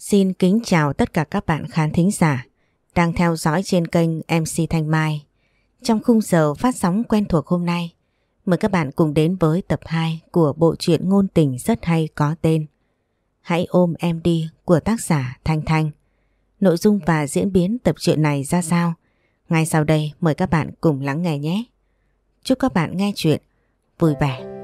Xin kính chào tất cả các bạn khán thính giả đang theo dõi trên kênh MC Thanh Mai. Trong khung giờ phát sóng quen thuộc hôm nay, mời các bạn cùng đến với tập 2 của bộ truyện ngôn tình rất hay có tên Hãy ôm em đi của tác giả Thanh Thanh. Nội dung và diễn biến tập truyện này ra sao? Ngay sau đây mời các bạn cùng lắng nghe nhé. Chúc các bạn nghe chuyện vui vẻ.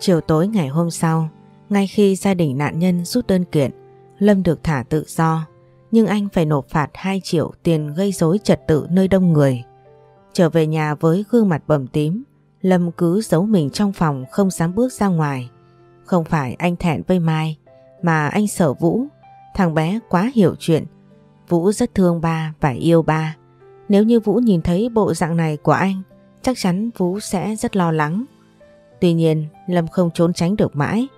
Chiều tối ngày hôm sau, ngay khi gia đình nạn nhân rút đơn kiện, Lâm được thả tự do, nhưng anh phải nộp phạt 2 triệu tiền gây rối trật tự nơi đông người. Trở về nhà với gương mặt bầm tím, Lâm cứ giấu mình trong phòng không dám bước ra ngoài. Không phải anh thẹn với Mai, mà anh sợ Vũ, thằng bé quá hiểu chuyện. Vũ rất thương ba và yêu ba. Nếu như Vũ nhìn thấy bộ dạng này của anh, chắc chắn Vũ sẽ rất lo lắng. Tuy nhiên Lâm không trốn tránh được mãi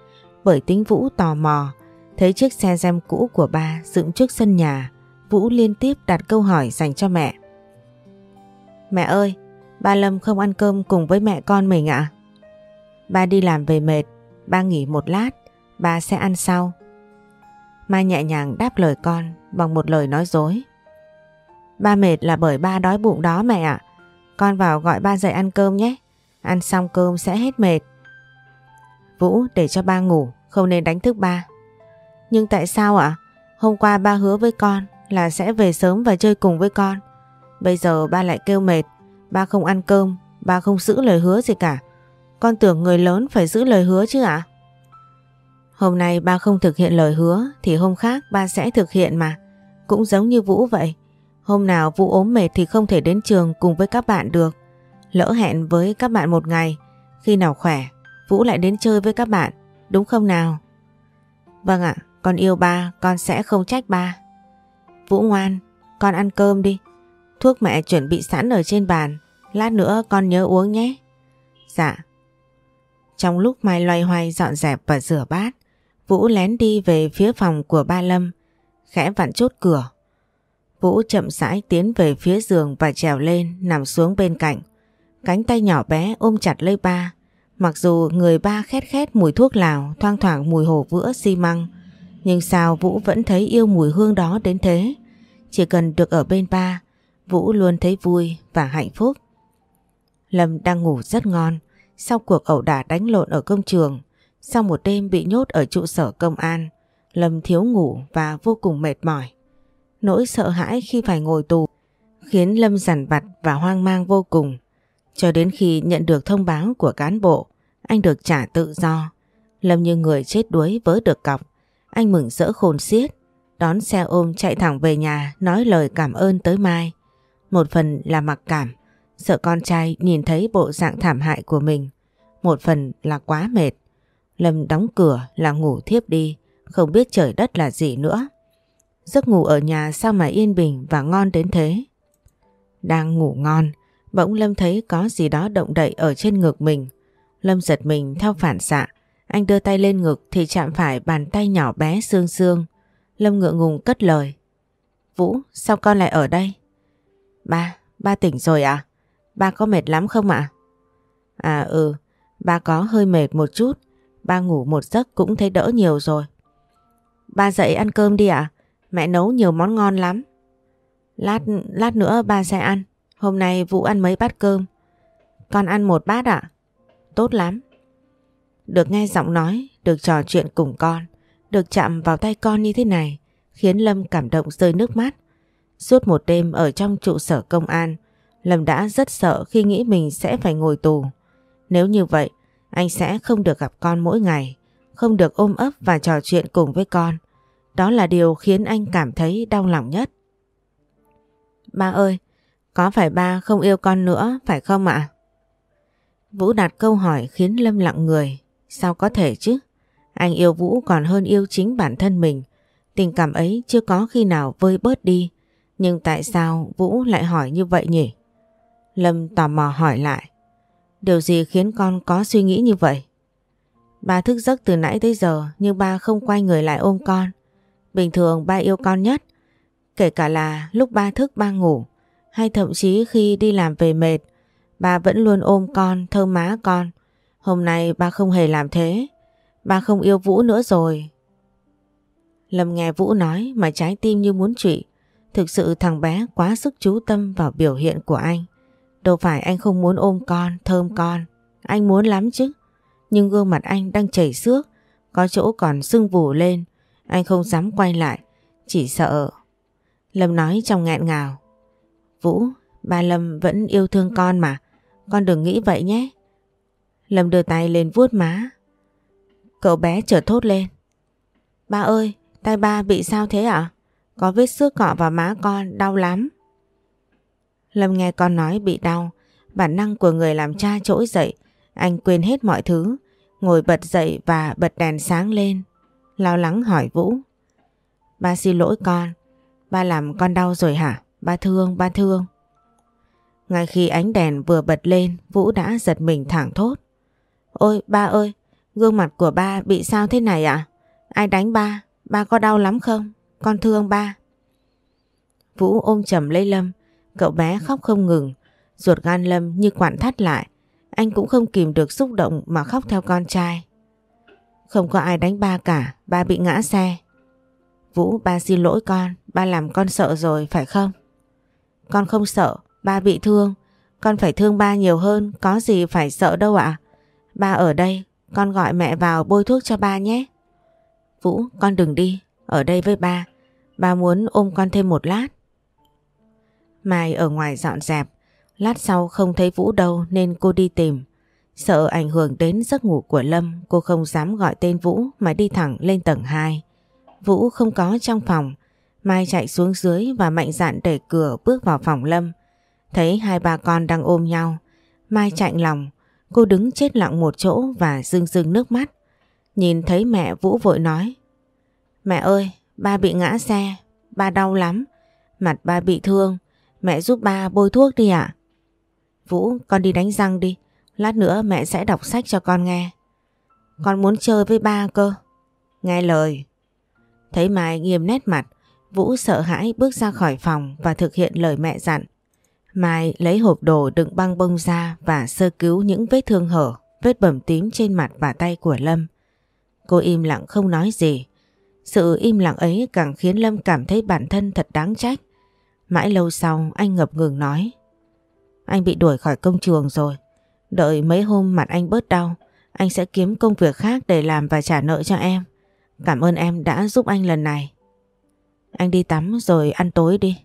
bởi tính Vũ tò mò thấy chiếc xe gem cũ của ba dựng trước sân nhà Vũ liên tiếp đặt câu hỏi dành cho mẹ. Mẹ ơi, ba Lâm không ăn cơm cùng với mẹ con mình ạ? Ba đi làm về mệt, ba nghỉ một lát, ba sẽ ăn sau. Mai nhẹ nhàng đáp lời con bằng một lời nói dối. Ba mệt là bởi ba đói bụng đó mẹ ạ. Con vào gọi ba dậy ăn cơm nhé. Ăn xong cơm sẽ hết mệt. Vũ để cho ba ngủ, không nên đánh thức ba. Nhưng tại sao ạ? Hôm qua ba hứa với con là sẽ về sớm và chơi cùng với con. Bây giờ ba lại kêu mệt, ba không ăn cơm, ba không giữ lời hứa gì cả. Con tưởng người lớn phải giữ lời hứa chứ ạ? Hôm nay ba không thực hiện lời hứa thì hôm khác ba sẽ thực hiện mà. Cũng giống như Vũ vậy. Hôm nào Vũ ốm mệt thì không thể đến trường cùng với các bạn được. Lỡ hẹn với các bạn một ngày, khi nào khỏe, Vũ lại đến chơi với các bạn, đúng không nào? Vâng ạ, con yêu ba, con sẽ không trách ba. Vũ ngoan, con ăn cơm đi. Thuốc mẹ chuẩn bị sẵn ở trên bàn, lát nữa con nhớ uống nhé. Dạ. Trong lúc Mai loay hoay dọn dẹp và rửa bát, Vũ lén đi về phía phòng của ba Lâm, khẽ vặn chốt cửa. Vũ chậm rãi tiến về phía giường và trèo lên nằm xuống bên cạnh. Cánh tay nhỏ bé ôm chặt lấy ba. Mặc dù người ba khét khét mùi thuốc lào, thoang thoảng mùi hồ vữa xi măng, nhưng sao Vũ vẫn thấy yêu mùi hương đó đến thế? Chỉ cần được ở bên ba, Vũ luôn thấy vui và hạnh phúc. Lâm đang ngủ rất ngon, sau cuộc ẩu đả đánh lộn ở công trường, sau một đêm bị nhốt ở trụ sở công an, Lâm thiếu ngủ và vô cùng mệt mỏi. Nỗi sợ hãi khi phải ngồi tù khiến Lâm giản vặt và hoang mang vô cùng. Cho đến khi nhận được thông báo của cán bộ, anh được trả tự do. Lâm như người chết đuối vớ được cọc. Anh mừng rỡ khôn xiết, đón xe ôm chạy thẳng về nhà nói lời cảm ơn tới Mai. Một phần là mặc cảm, sợ con trai nhìn thấy bộ dạng thảm hại của mình. Một phần là quá mệt. Lâm đóng cửa là ngủ thiếp đi, không biết trời đất là gì nữa. Giấc ngủ ở nhà sao mà yên bình và ngon đến thế? Đang ngủ ngon, bỗng Lâm thấy có gì đó động đậy ở trên ngực mình. Lâm giật mình theo phản xạ, anh đưa tay lên ngực thì chạm phải bàn tay nhỏ bé xương xương. Lâm ngượng ngùng cất lời. Vũ, sao con lại ở đây? Ba, ba tỉnh rồi à? Ba có mệt lắm không ạ? À? à ừ, ba có hơi mệt một chút. Ba ngủ một giấc cũng thấy đỡ nhiều rồi. Ba dậy ăn cơm đi ạ. Mẹ nấu nhiều món ngon lắm. Lát lát nữa ba sẽ ăn. Hôm nay Vũ ăn mấy bát cơm. Con ăn một bát ạ? Tốt lắm. Được nghe giọng nói, được trò chuyện cùng con, được chạm vào tay con như thế này, khiến Lâm cảm động rơi nước mắt. Suốt một đêm ở trong trụ sở công an, Lâm đã rất sợ khi nghĩ mình sẽ phải ngồi tù. Nếu như vậy, anh sẽ không được gặp con mỗi ngày, không được ôm ấp và trò chuyện cùng với con. Đó là điều khiến anh cảm thấy đau lòng nhất. Ba ơi, có phải ba không yêu con nữa, phải không ạ? Vũ đặt câu hỏi khiến Lâm lặng người. Sao có thể chứ? Anh yêu Vũ còn hơn yêu chính bản thân mình. Tình cảm ấy chưa có khi nào vơi bớt đi. Nhưng tại sao Vũ lại hỏi như vậy nhỉ? Lâm tò mò hỏi lại. Điều gì khiến con có suy nghĩ như vậy? Ba thức giấc từ nãy tới giờ nhưng ba không quay người lại ôm con. Bình thường ba yêu con nhất. Kể cả là lúc ba thức ba ngủ. Hay thậm chí khi đi làm về mệt, bà vẫn luôn ôm con, thơm má con. Hôm nay bà không hề làm thế. Bà không yêu Vũ nữa rồi. Lâm nghe Vũ nói mà trái tim như muốn trụy. Thực sự thằng bé quá sức chú tâm vào biểu hiện của anh. Đâu phải anh không muốn ôm con, thơm con. Anh muốn lắm chứ. Nhưng gương mặt anh đang chảy xước, có chỗ còn sưng vù lên. Anh không dám quay lại, chỉ sợ. Lâm nói trong nghẹn ngào. Vũ, ba Lâm vẫn yêu thương con mà. Con đừng nghĩ vậy nhé. Lâm đưa tay lên vuốt má. Cậu bé chợt thốt lên. Ba ơi, tay ba bị sao thế ạ? Có vết xước cọ vào má con, đau lắm. Lâm nghe con nói bị đau, bản năng của người làm cha trỗi dậy, anh quên hết mọi thứ, ngồi bật dậy và bật đèn sáng lên, lo lắng hỏi Vũ. Ba xin lỗi con, ba làm con đau rồi hả? Ba thương, ba thương. Ngay khi ánh đèn vừa bật lên, Vũ đã giật mình thẳng thốt. Ôi ba ơi, gương mặt của ba bị sao thế này ạ? Ai đánh ba? Ba có đau lắm không? Con thương ba. Vũ ôm chầm lấy Lâm, cậu bé khóc không ngừng, ruột gan Lâm như quặn thắt lại. Anh cũng không kìm được xúc động mà khóc theo con trai. Không có ai đánh ba cả, ba bị ngã xe. Vũ, ba xin lỗi con, ba làm con sợ rồi phải không? Con không sợ, ba bị thương. Con phải thương ba nhiều hơn, có gì phải sợ đâu ạ. Ba ở đây, con gọi mẹ vào bôi thuốc cho ba nhé. Vũ, con đừng đi, ở đây với ba. Ba muốn ôm con thêm một lát. Mai ở ngoài dọn dẹp, lát sau không thấy Vũ đâu nên cô đi tìm. Sợ ảnh hưởng đến giấc ngủ của Lâm, cô không dám gọi tên Vũ mà đi thẳng lên tầng 2. Vũ không có trong phòng, Mai chạy xuống dưới và mạnh dạn đẩy cửa bước vào phòng Lâm. Thấy hai bà con đang ôm nhau, Mai chạy lòng, cô đứng chết lặng một chỗ và rưng rưng nước mắt. Nhìn thấy mẹ Vũ vội nói Mẹ ơi, ba bị ngã xe, ba đau lắm, mặt ba bị thương, mẹ giúp ba bôi thuốc đi ạ. Vũ, con đi đánh răng đi, lát nữa mẹ sẽ đọc sách cho con nghe. Con muốn chơi với ba cơ. Nghe lời. Thấy Mai nghiêm nét mặt, Vũ sợ hãi bước ra khỏi phòng và thực hiện lời mẹ dặn. Mai lấy hộp đồ đựng băng bông ra và sơ cứu những vết thương hở, vết bầm tím trên mặt và tay của Lâm. Cô im lặng không nói gì. Sự im lặng ấy càng khiến Lâm cảm thấy bản thân thật đáng trách. Mãi lâu sau anh ngập ngừng nói. Anh bị đuổi khỏi công trường rồi. Đợi mấy hôm mặt anh bớt đau, anh sẽ kiếm công việc khác để làm và trả nợ cho em. Cảm ơn em đã giúp anh lần này. Anh đi tắm rồi ăn tối đi.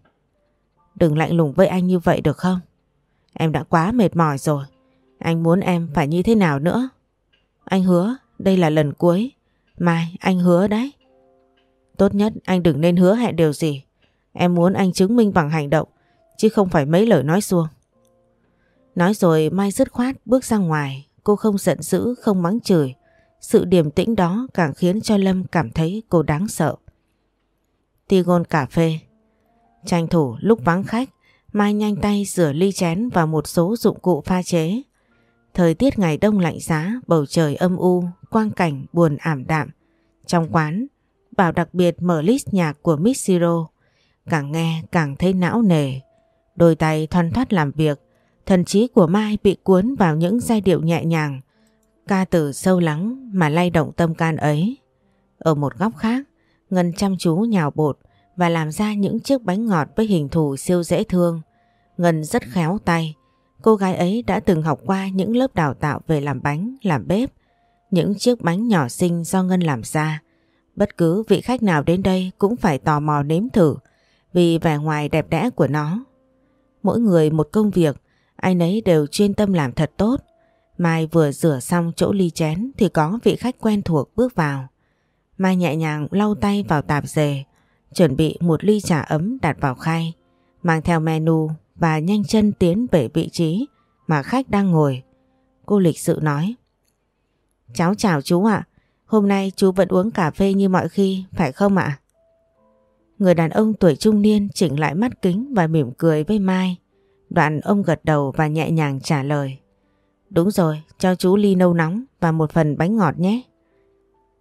Đừng lạnh lùng với anh như vậy được không? Em đã quá mệt mỏi rồi. Anh muốn em phải như thế nào nữa? Anh hứa đây là lần cuối. Mai anh hứa đấy. Tốt nhất anh đừng nên hứa hẹn điều gì. Em muốn anh chứng minh bằng hành động chứ không phải mấy lời nói xuông. Nói rồi Mai dứt khoát bước ra ngoài. Cô không giận dữ, không mắng chửi. Sự điềm tĩnh đó càng khiến cho Lâm cảm thấy cô đáng sợ. Tigon cà phê Tranh thủ lúc vắng khách, Mai nhanh tay rửa ly chén và một số dụng cụ pha chế. Thời tiết ngày đông lạnh giá, bầu trời âm u, quang cảnh buồn ảm đạm. Trong quán, Bảo đặc biệt mở list nhạc của Miss Zero. Càng nghe càng thấy não nề. Đôi tay thoăn thoát làm việc, thần trí của Mai bị cuốn vào những giai điệu nhẹ nhàng, ca từ sâu lắng mà lay động tâm can ấy. Ở một góc khác, Ngân chăm chú nhào bột và làm ra những chiếc bánh ngọt với hình thù siêu dễ thương. Ngân rất khéo tay. Cô gái ấy đã từng học qua những lớp đào tạo về làm bánh, làm bếp. Những chiếc bánh nhỏ xinh do Ngân làm ra. Bất cứ vị khách nào đến đây cũng phải tò mò nếm thử vì vẻ ngoài đẹp đẽ của nó. Mỗi người một công việc, ai nấy đều chuyên tâm làm thật tốt. Mai vừa rửa xong chỗ ly chén thì có vị khách quen thuộc bước vào. Mai nhẹ nhàng lau tay vào tạp dề, chuẩn bị một ly trà ấm đặt vào khay, mang theo menu và nhanh chân tiến về vị trí mà khách đang ngồi. Cô lịch sự nói. Cháu chào chú ạ, hôm nay chú vẫn uống cà phê như mọi khi, phải không ạ? Người đàn ông tuổi trung niên chỉnh lại mắt kính và mỉm cười với Mai. Đoạn ông gật đầu và nhẹ nhàng trả lời. Đúng rồi, cho chú ly nâu nóng và một phần bánh ngọt nhé.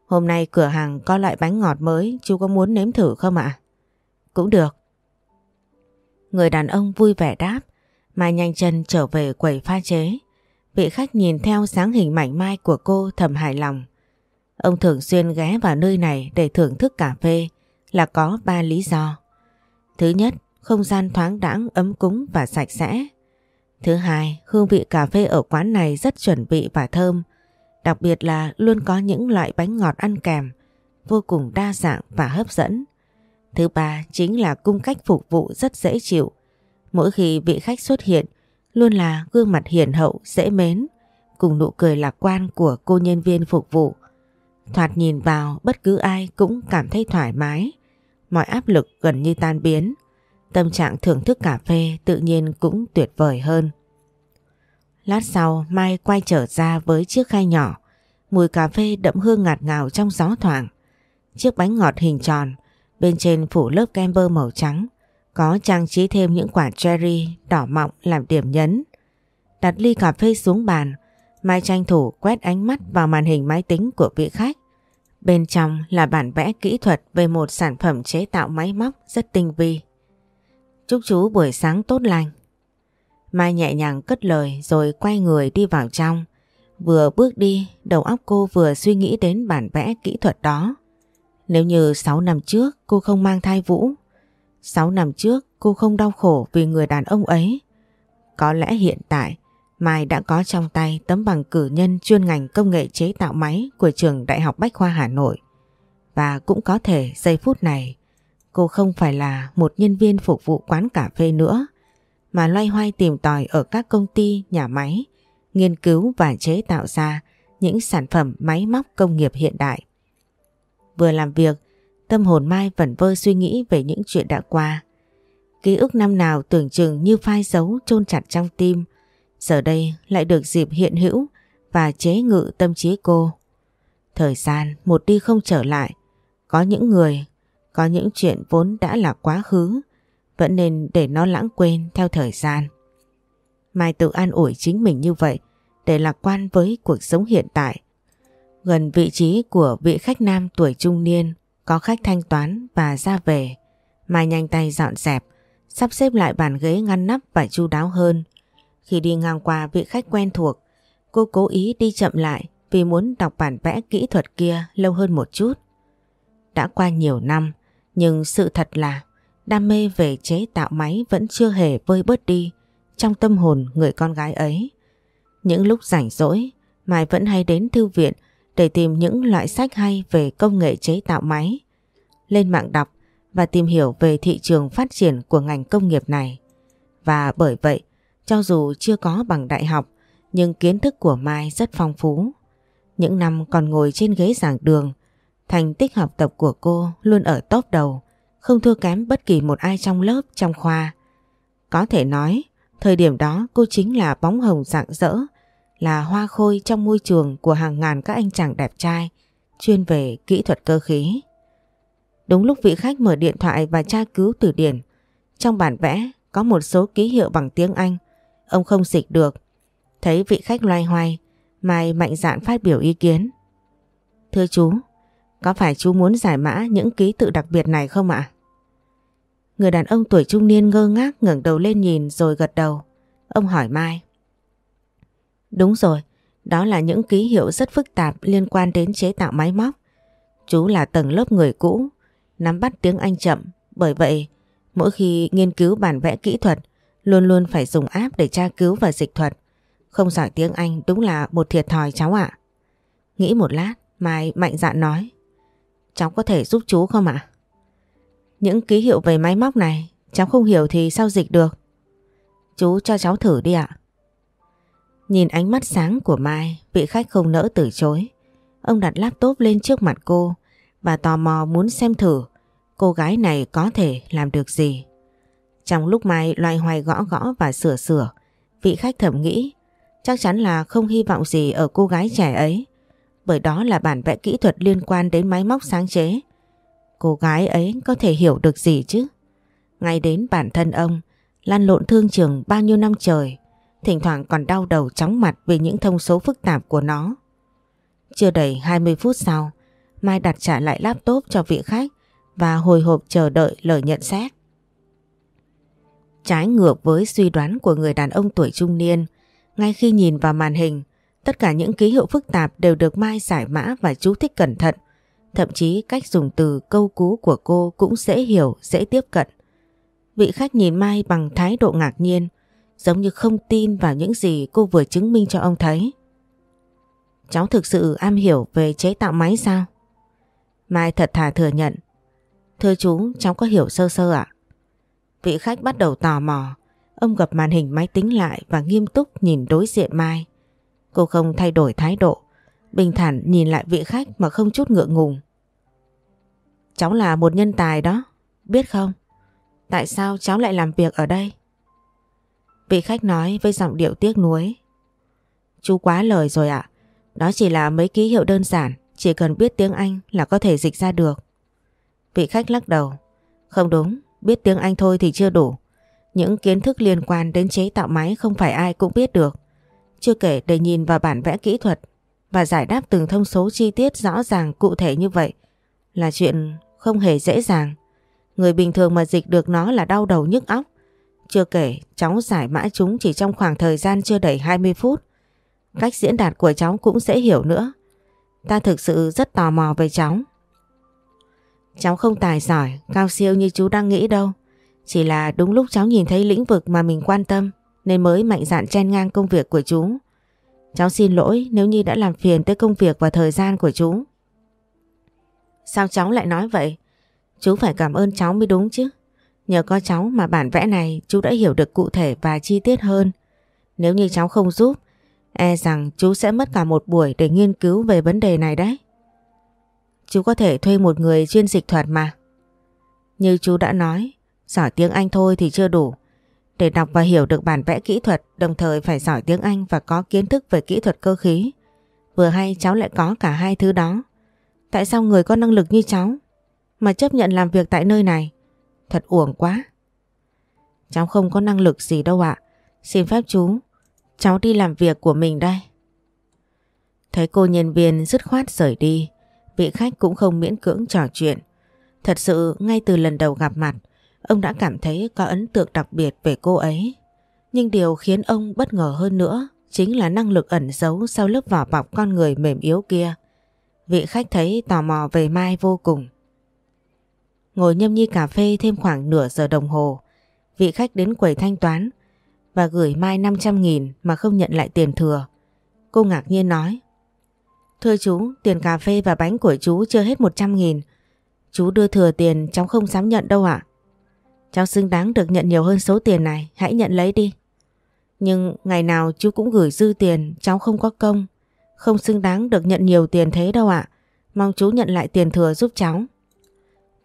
Hôm nay cửa hàng có loại bánh ngọt mới chú có muốn nếm thử không ạ? Cũng được. Người đàn ông vui vẻ đáp, Mai nhanh chân trở về quầy pha chế. Vị khách nhìn theo sáng hình mảnh mai của cô thầm hài lòng. Ông thường xuyên ghé vào nơi này để thưởng thức cà phê là có ba lý do. Thứ nhất, không gian thoáng đãng ấm cúng và sạch sẽ. Thứ hai, hương vị cà phê ở quán này rất chuẩn vị và thơm, đặc biệt là luôn có những loại bánh ngọt ăn kèm, vô cùng đa dạng và hấp dẫn. Thứ ba chính là cung cách phục vụ rất dễ chịu. Mỗi khi vị khách xuất hiện, luôn là gương mặt hiền hậu, dễ mến, cùng nụ cười lạc quan của cô nhân viên phục vụ. Thoạt nhìn vào bất cứ ai cũng cảm thấy thoải mái, mọi áp lực gần như tan biến. Tâm trạng thưởng thức cà phê tự nhiên cũng tuyệt vời hơn. Lát sau Mai quay trở ra với chiếc khay nhỏ, mùi cà phê đậm hương ngạt ngào trong gió thoảng. Chiếc bánh ngọt hình tròn, bên trên phủ lớp kem bơ màu trắng, có trang trí thêm những quả cherry đỏ mọng làm điểm nhấn. Đặt ly cà phê xuống bàn, Mai tranh thủ quét ánh mắt vào màn hình máy tính của vị khách. Bên trong là bản vẽ kỹ thuật về một sản phẩm chế tạo máy móc rất tinh vi. Chúc chú buổi sáng tốt lành. Mai nhẹ nhàng cất lời rồi quay người đi vào trong. Vừa bước đi, đầu óc cô vừa suy nghĩ đến bản vẽ kỹ thuật đó. Nếu như 6 năm trước cô không mang thai Vũ, 6 năm trước cô không đau khổ vì người đàn ông ấy. Có lẽ hiện tại Mai đã có trong tay tấm bằng cử nhân chuyên ngành công nghệ chế tạo máy của trường Đại học Bách Khoa Hà Nội. Và cũng có thể giây phút này cô không phải là một nhân viên phục vụ quán cà phê nữa mà loay hoay tìm tòi ở các công ty, nhà máy, nghiên cứu và chế tạo ra những sản phẩm máy móc công nghiệp hiện đại. Vừa làm việc, tâm hồn Mai vẫn vơ suy nghĩ về những chuyện đã qua. Ký ức năm nào tưởng chừng như phai dấu chôn chặt trong tim, giờ đây lại được dịp hiện hữu và chế ngự tâm trí cô. Thời gian một đi không trở lại, có những người, có những chuyện vốn đã là quá khứ, vẫn nên để nó lãng quên theo thời gian. Mai tự an ủi chính mình như vậy để lạc quan với cuộc sống hiện tại. Gần vị trí của vị khách nam tuổi trung niên có khách thanh toán và ra về. Mai nhanh tay dọn dẹp, sắp xếp lại bàn ghế ngăn nắp và chu đáo hơn. Khi đi ngang qua vị khách quen thuộc, cô cố ý đi chậm lại vì muốn đọc bản vẽ kỹ thuật kia lâu hơn một chút. Đã qua nhiều năm, nhưng sự thật là đam mê về chế tạo máy vẫn chưa hề vơi bớt đi trong tâm hồn người con gái ấy. Những lúc rảnh rỗi, Mai vẫn hay đến thư viện để tìm những loại sách hay về công nghệ chế tạo máy. Lên mạng đọc và tìm hiểu về thị trường phát triển của ngành công nghiệp này. Và bởi vậy, cho dù chưa có bằng đại học, nhưng kiến thức của Mai rất phong phú. Những năm còn ngồi trên ghế giảng đường, thành tích học tập của cô luôn ở top đầu, không thua kém bất kỳ một ai trong lớp, trong khoa. Có thể nói, thời điểm đó cô chính là bóng hồng rạng rỡ, là hoa khôi trong môi trường của hàng ngàn các anh chàng đẹp trai, chuyên về kỹ thuật cơ khí. Đúng lúc vị khách mở điện thoại và tra cứu từ điển, trong bản vẽ có một số ký hiệu bằng tiếng Anh, ông không dịch được. Thấy vị khách loay hoay, Mai mạnh dạn phát biểu ý kiến. Thưa chú, có phải chú muốn giải mã những ký tự đặc biệt này không ạ? Người đàn ông tuổi trung niên ngơ ngác ngẩng đầu lên nhìn rồi gật đầu. Ông hỏi Mai. Đúng rồi, đó là những ký hiệu rất phức tạp liên quan đến chế tạo máy móc. Chú là tầng lớp người cũ, nắm bắt tiếng Anh chậm, bởi vậy mỗi khi nghiên cứu bản vẽ kỹ thuật luôn luôn phải dùng app để tra cứu và dịch thuật. Không giỏi tiếng Anh đúng là một thiệt thòi cháu ạ. Nghĩ một lát, Mai mạnh dạn nói. Cháu có thể giúp chú không ạ? Những ký hiệu về máy móc này cháu không hiểu thì sao dịch được? Chú cho cháu thử đi ạ. Nhìn ánh mắt sáng của Mai, vị khách không nỡ từ chối. Ông đặt laptop lên trước mặt cô và tò mò muốn xem thử cô gái này có thể làm được gì. Trong lúc Mai loay hoay gõ gõ và sửa sửa, vị khách thầm nghĩ chắc chắn là không hy vọng gì ở cô gái trẻ ấy bởi đó là bản vẽ kỹ thuật liên quan đến máy móc sáng chế. Cô gái ấy có thể hiểu được gì chứ? Ngay đến bản thân ông, lăn lộn thương trường bao nhiêu năm trời, thỉnh thoảng còn đau đầu chóng mặt vì những thông số phức tạp của nó. Chưa đầy 20 phút sau, Mai đặt trả lại laptop cho vị khách và hồi hộp chờ đợi lời nhận xét. Trái ngược với suy đoán của người đàn ông tuổi trung niên, ngay khi nhìn vào màn hình, tất cả những ký hiệu phức tạp đều được Mai giải mã và chú thích cẩn thận. Thậm chí cách dùng từ câu cú của cô cũng dễ hiểu, dễ tiếp cận. Vị khách nhìn Mai bằng thái độ ngạc nhiên, giống như không tin vào những gì cô vừa chứng minh cho ông thấy. Cháu thực sự am hiểu về chế tạo máy sao? Mai thật thà thừa nhận. Thưa chú, cháu có hiểu sơ sơ ạ? Vị khách bắt đầu tò mò. Ông gập màn hình máy tính lại và nghiêm túc nhìn đối diện Mai. Cô không thay đổi thái độ. Bình thản nhìn lại vị khách mà không chút ngượng ngùng. Cháu là một nhân tài đó, biết không? Tại sao cháu lại làm việc ở đây? Vị khách nói với giọng điệu tiếc nuối. Chú quá lời rồi ạ. Đó chỉ là mấy ký hiệu đơn giản, chỉ cần biết tiếng Anh là có thể dịch ra được. Vị khách lắc đầu. Không đúng, biết tiếng Anh thôi thì chưa đủ. Những kiến thức liên quan đến chế tạo máy không phải ai cũng biết được. Chưa kể để nhìn vào bản vẽ kỹ thuật và giải đáp từng thông số chi tiết rõ ràng cụ thể như vậy là chuyện không hề dễ dàng. Người bình thường mà dịch được nó là đau đầu nhức óc. Chưa kể cháu giải mã chúng chỉ trong khoảng thời gian chưa đầy 20 phút. Cách diễn đạt của cháu cũng dễ hiểu nữa. Ta thực sự rất tò mò về cháu. Cháu không tài giỏi, cao siêu như chú đang nghĩ đâu. Chỉ là đúng lúc cháu nhìn thấy lĩnh vực mà mình quan tâm nên mới mạnh dạn chen ngang công việc của chú. Cháu xin lỗi nếu như đã làm phiền tới công việc và thời gian của chú. Sao cháu lại nói vậy? Chú phải cảm ơn cháu mới đúng chứ. Nhờ có cháu mà bản vẽ này chú đã hiểu được cụ thể và chi tiết hơn. Nếu như cháu không giúp, e rằng chú sẽ mất cả một buổi để nghiên cứu về vấn đề này đấy. Chú có thể thuê một người chuyên dịch thuật mà. Như chú đã nói, giỏi tiếng Anh thôi thì chưa đủ. Để đọc và hiểu được bản vẽ kỹ thuật đồng thời phải giỏi tiếng Anh và có kiến thức về kỹ thuật cơ khí. Vừa hay cháu lại có cả hai thứ đó. Tại sao người có năng lực như cháu mà chấp nhận làm việc tại nơi này? Thật uổng quá. Cháu không có năng lực gì đâu ạ. Xin phép chú, cháu đi làm việc của mình đây. Thấy cô nhân viên dứt khoát rời đi, vị khách cũng không miễn cưỡng trò chuyện. Thật sự ngay từ lần đầu gặp mặt, ông đã cảm thấy có ấn tượng đặc biệt về cô ấy. Nhưng điều khiến ông bất ngờ hơn nữa chính là năng lực ẩn giấu sau lớp vỏ bọc con người mềm yếu kia. Vị khách thấy tò mò về Mai vô cùng. Ngồi nhâm nhi cà phê thêm khoảng nửa giờ đồng hồ, vị khách đến quầy thanh toán và gửi Mai 500 nghìn mà không nhận lại tiền thừa. Cô ngạc nhiên nói Thưa chú, tiền cà phê và bánh của chú chưa hết 100 nghìn. Chú đưa thừa tiền cháu không dám nhận đâu ạ. Cháu xứng đáng được nhận nhiều hơn số tiền này, hãy nhận lấy đi. Nhưng ngày nào chú cũng gửi dư tiền, cháu không có công. Không xứng đáng được nhận nhiều tiền thế đâu ạ. Mong chú nhận lại tiền thừa giúp cháu.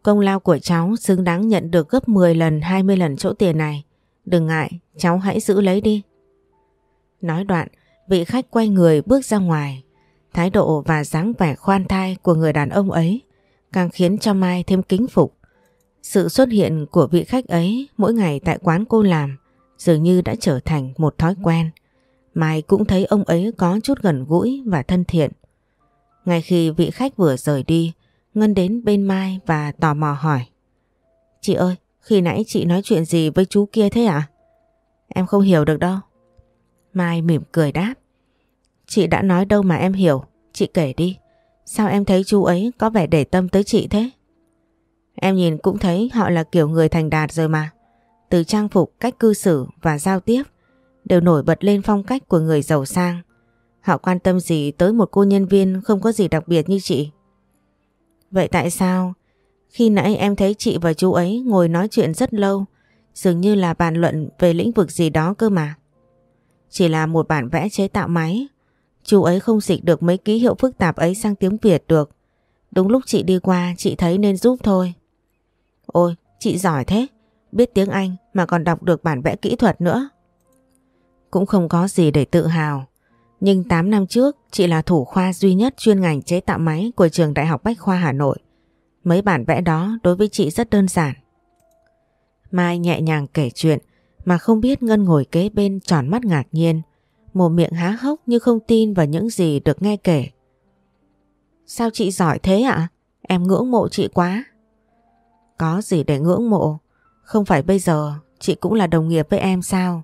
Công lao của cháu xứng đáng nhận được gấp 10 lần 20 lần chỗ tiền này. Đừng ngại, cháu hãy giữ lấy đi. Nói đoạn, vị khách quay người bước ra ngoài. Thái độ và dáng vẻ khoan thai của người đàn ông ấy càng khiến cho Mai thêm kính phục. Sự xuất hiện của vị khách ấy mỗi ngày tại quán cô làm dường như đã trở thành một thói quen. Mai cũng thấy ông ấy có chút gần gũi và thân thiện. Ngay khi vị khách vừa rời đi, Ngân đến bên Mai và tò mò hỏi. Chị ơi, khi nãy chị nói chuyện gì với chú kia thế ạ? Em không hiểu được đâu. Mai mỉm cười đáp. Chị đã nói đâu mà em hiểu, chị kể đi. Sao em thấy chú ấy có vẻ để tâm tới chị thế? Em nhìn cũng thấy họ là kiểu người thành đạt rồi mà. Từ trang phục, cách cư xử và giao tiếp đều nổi bật lên phong cách của người giàu sang. Họ quan tâm gì tới một cô nhân viên không có gì đặc biệt như chị? Vậy tại sao, khi nãy em thấy chị và chú ấy ngồi nói chuyện rất lâu, dường như là bàn luận về lĩnh vực gì đó cơ mà. Chỉ là một bản vẽ chế tạo máy chú ấy không dịch được mấy ký hiệu phức tạp ấy sang tiếng Việt được. Đúng lúc chị đi qua, chị thấy nên giúp thôi. Ôi, chị giỏi thế Biết tiếng Anh mà còn đọc được bản vẽ kỹ thuật nữa cũng không có gì để tự hào nhưng 8 năm trước, chị là thủ khoa duy nhất chuyên ngành chế tạo máy của trường Đại học Bách Khoa Hà Nội. Mấy bản vẽ đó đối với chị rất đơn giản. Mai nhẹ nhàng kể chuyện mà không biết Ngân ngồi kế bên tròn mắt ngạc nhiên, mồm miệng há hốc như không tin vào những gì được nghe kể. Sao chị giỏi thế ạ? Em ngưỡng mộ chị quá. Có gì để ngưỡng mộ? Không phải bây giờ chị cũng là đồng nghiệp với em sao?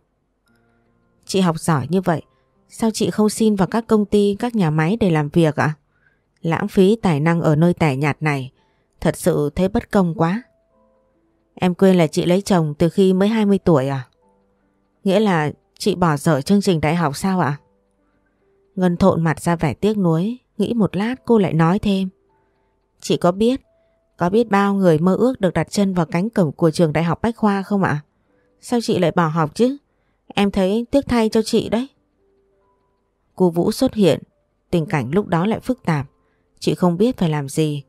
Chị học giỏi như vậy, sao chị không xin vào các công ty, các nhà máy để làm việc ạ? Lãng phí tài năng ở nơi tẻ nhạt này, thật sự thấy bất công quá. Em quên là chị lấy chồng từ khi mới 20 tuổi à? Nghĩa là chị bỏ dở chương trình đại học sao ạ? Ngân thộn mặt ra vẻ tiếc nuối, nghĩ một lát cô lại nói thêm. Chị có biết, có biết bao người mơ ước được đặt chân vào cánh cổng của trường đại học Bách Khoa không ạ? Sao chị lại bỏ học chứ? Em thấy tiếc thay cho chị đấy. Cô Vũ xuất hiện, tình cảnh lúc đó lại phức tạp. Chị không biết phải làm gì.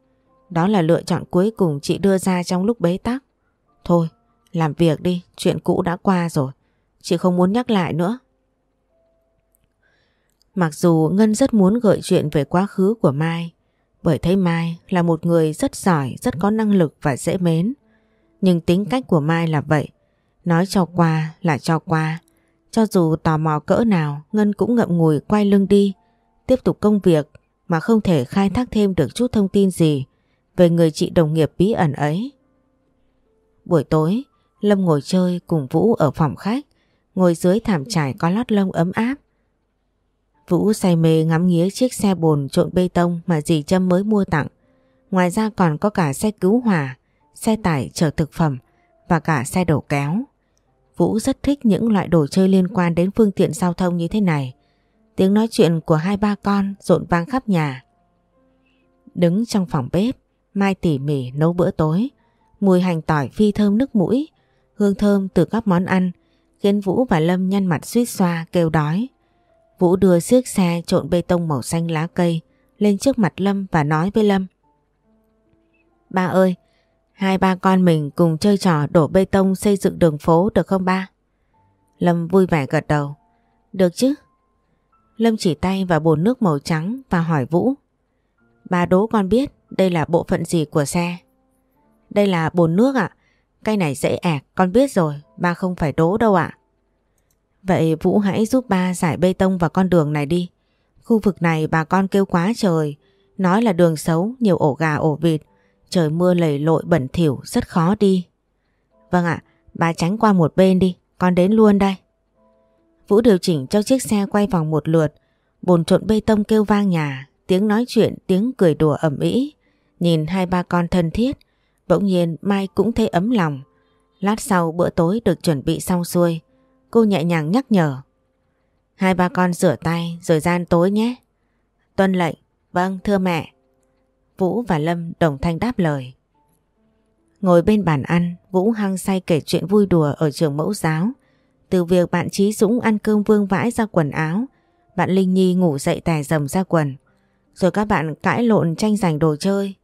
Đó là lựa chọn cuối cùng chị đưa ra trong lúc bế tắc. Thôi, làm việc đi, chuyện cũ đã qua rồi. Chị không muốn nhắc lại nữa. Mặc dù Ngân rất muốn gợi chuyện về quá khứ của Mai, bởi thấy Mai là một người rất giỏi, rất có năng lực và dễ mến. Nhưng tính cách của Mai là vậy, nói cho qua là cho qua. Cho dù tò mò cỡ nào, Ngân cũng ngậm ngùi quay lưng đi, tiếp tục công việc mà không thể khai thác thêm được chút thông tin gì về người chị đồng nghiệp bí ẩn ấy. Buổi tối, Lâm ngồi chơi cùng Vũ ở phòng khách, ngồi dưới thảm trải có lót lông ấm áp. Vũ say mê ngắm nghía chiếc xe bồn trộn bê tông mà dì Trâm mới mua tặng. Ngoài ra còn có cả xe cứu hỏa, xe tải chở thực phẩm và cả xe đổ kéo. Vũ rất thích những loại đồ chơi liên quan đến phương tiện giao thông như thế này. Tiếng nói chuyện của hai ba con rộn vang khắp nhà. Đứng trong phòng bếp, Mai tỉ mỉ nấu bữa tối. Mùi hành tỏi phi thơm nước mũi, hương thơm từ các món ăn khiến Vũ và Lâm nhăn mặt suýt xoa kêu đói. Vũ đưa chiếc xe trộn bê tông màu xanh lá cây lên trước mặt Lâm và nói với Lâm. Ba ơi, hai ba con mình cùng chơi trò đổ bê tông xây dựng đường phố được không ba? Lâm vui vẻ gật đầu. Được chứ? Lâm chỉ tay vào bồn nước màu trắng và hỏi Vũ. Ba đố con biết đây là bộ phận gì của xe? Đây là bồn nước ạ. Cái này dễ ẹc, con biết rồi, ba không phải đố đâu ạ. Vậy Vũ hãy giúp ba giải bê tông vào con đường này đi. Khu vực này bà con kêu quá trời, nói là đường xấu, nhiều ổ gà ổ vịt, trời mưa lầy lội bẩn thỉu rất khó đi. Vâng ạ, bà tránh qua một bên đi, con đến luôn đây. Vũ điều chỉnh cho chiếc xe quay vòng một lượt, bồn trộn bê tông kêu vang nhà, tiếng nói chuyện, tiếng cười đùa ẩm ĩ. Nhìn hai ba con thân thiết, bỗng nhiên Mai cũng thấy ấm lòng. Lát sau bữa tối được chuẩn bị xong xuôi, cô nhẹ nhàng nhắc nhở. Hai ba con rửa tay rồi gian tối nhé. Tuân lệnh, vâng thưa mẹ. Vũ và Lâm đồng thanh đáp lời. Ngồi bên bàn ăn, Vũ hăng say kể chuyện vui đùa ở trường mẫu giáo. Từ việc bạn Trí Dũng ăn cơm vương vãi ra quần áo, bạn Linh Nhi ngủ dậy tè dầm ra quần. Rồi các bạn cãi lộn tranh giành đồ chơi.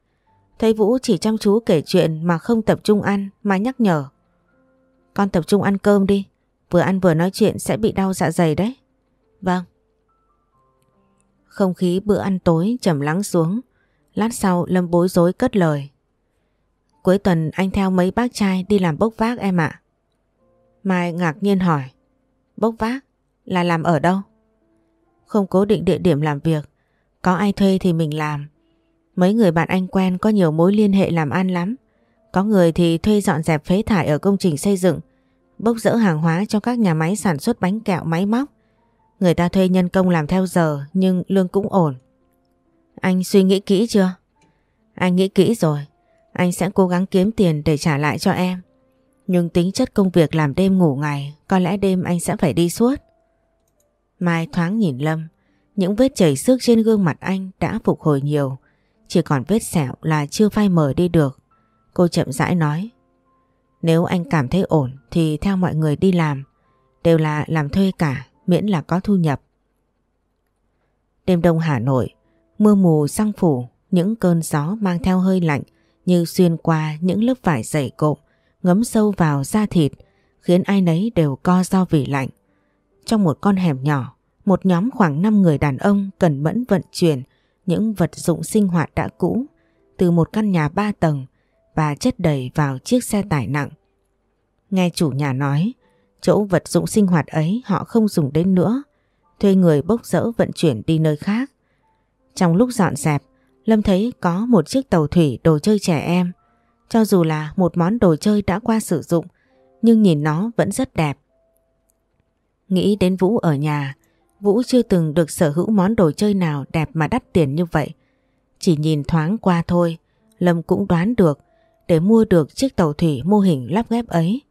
Thấy Vũ chỉ chăm chú kể chuyện mà không tập trung ăn mà nhắc nhở. Con tập trung ăn cơm đi, vừa ăn vừa nói chuyện sẽ bị đau dạ dày đấy. Vâng. Không khí bữa ăn tối trầm lắng xuống. Lát sau Lâm bối rối cất lời. Cuối tuần anh theo mấy bác trai đi làm bốc vác em ạ. Mai ngạc nhiên hỏi. Bốc vác? Là làm ở đâu? Không cố định địa điểm làm việc. Có ai thuê thì mình làm. Mấy người bạn anh quen có nhiều mối liên hệ làm ăn lắm. Có người thì thuê dọn dẹp phế thải ở công trình xây dựng, bốc rỡ hàng hóa cho các nhà máy sản xuất bánh kẹo máy móc. Người ta thuê nhân công làm theo giờ nhưng lương cũng ổn. Anh suy nghĩ kỹ chưa? Anh nghĩ kỹ rồi. Anh sẽ cố gắng kiếm tiền để trả lại cho em. Nhưng tính chất công việc làm đêm ngủ ngày, có lẽ đêm anh sẽ phải đi suốt. Mai thoáng nhìn Lâm, những vết chảy xước trên gương mặt anh đã phục hồi nhiều. Chỉ còn vết sẹo là chưa phai mờ đi được. Cô chậm rãi nói. Nếu anh cảm thấy ổn thì theo mọi người đi làm. Đều là làm thuê cả, miễn là có thu nhập. Đêm đông Hà Nội, mưa mù sang phủ, những cơn gió mang theo hơi lạnh như xuyên qua những lớp vải dày cộm, ngấm sâu vào da thịt, khiến ai nấy đều co do vì lạnh. Trong một con hẻm nhỏ, một nhóm khoảng 5 người đàn ông cần mẫn vận chuyển những vật dụng sinh hoạt đã cũ từ một căn nhà ba tầng và chất đầy vào chiếc xe tải nặng. Nghe chủ nhà nói, chỗ vật dụng sinh hoạt ấy họ không dùng đến nữa, thuê người bốc rỡ vận chuyển đi nơi khác. Trong lúc dọn dẹp, Lâm thấy có một chiếc tàu thủy đồ chơi trẻ em. Cho dù là một món đồ chơi đã qua sử dụng, nhưng nhìn nó vẫn rất đẹp. Nghĩ đến Vũ ở nhà, Vũ chưa từng được sở hữu món đồ chơi nào đẹp mà đắt tiền như vậy. Chỉ nhìn thoáng qua thôi, Lâm cũng đoán được để mua được chiếc tàu thủy mô hình lắp ghép ấy.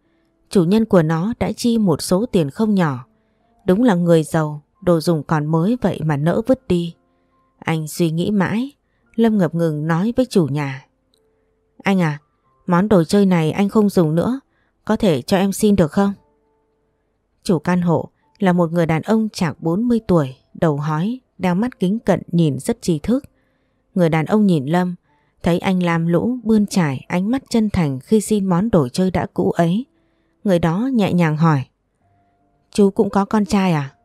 Chủ nhân của nó đã chi một số tiền không nhỏ. Đúng là người giàu, đồ dùng còn mới vậy mà nỡ vứt đi. Anh suy nghĩ mãi, Lâm ngập ngừng nói với chủ nhà. Anh à, món đồ chơi này anh không dùng nữa, có thể cho em xin được không? Chủ căn hộ là một người đàn ông chạc 40 tuổi, đầu hói, đeo mắt kính cận nhìn rất trí thức. Người đàn ông nhìn Lâm, thấy anh làm lũ bươn trải ánh mắt chân thành khi xin món đồ chơi đã cũ ấy. Người đó nhẹ nhàng hỏi. Chú cũng có con trai à?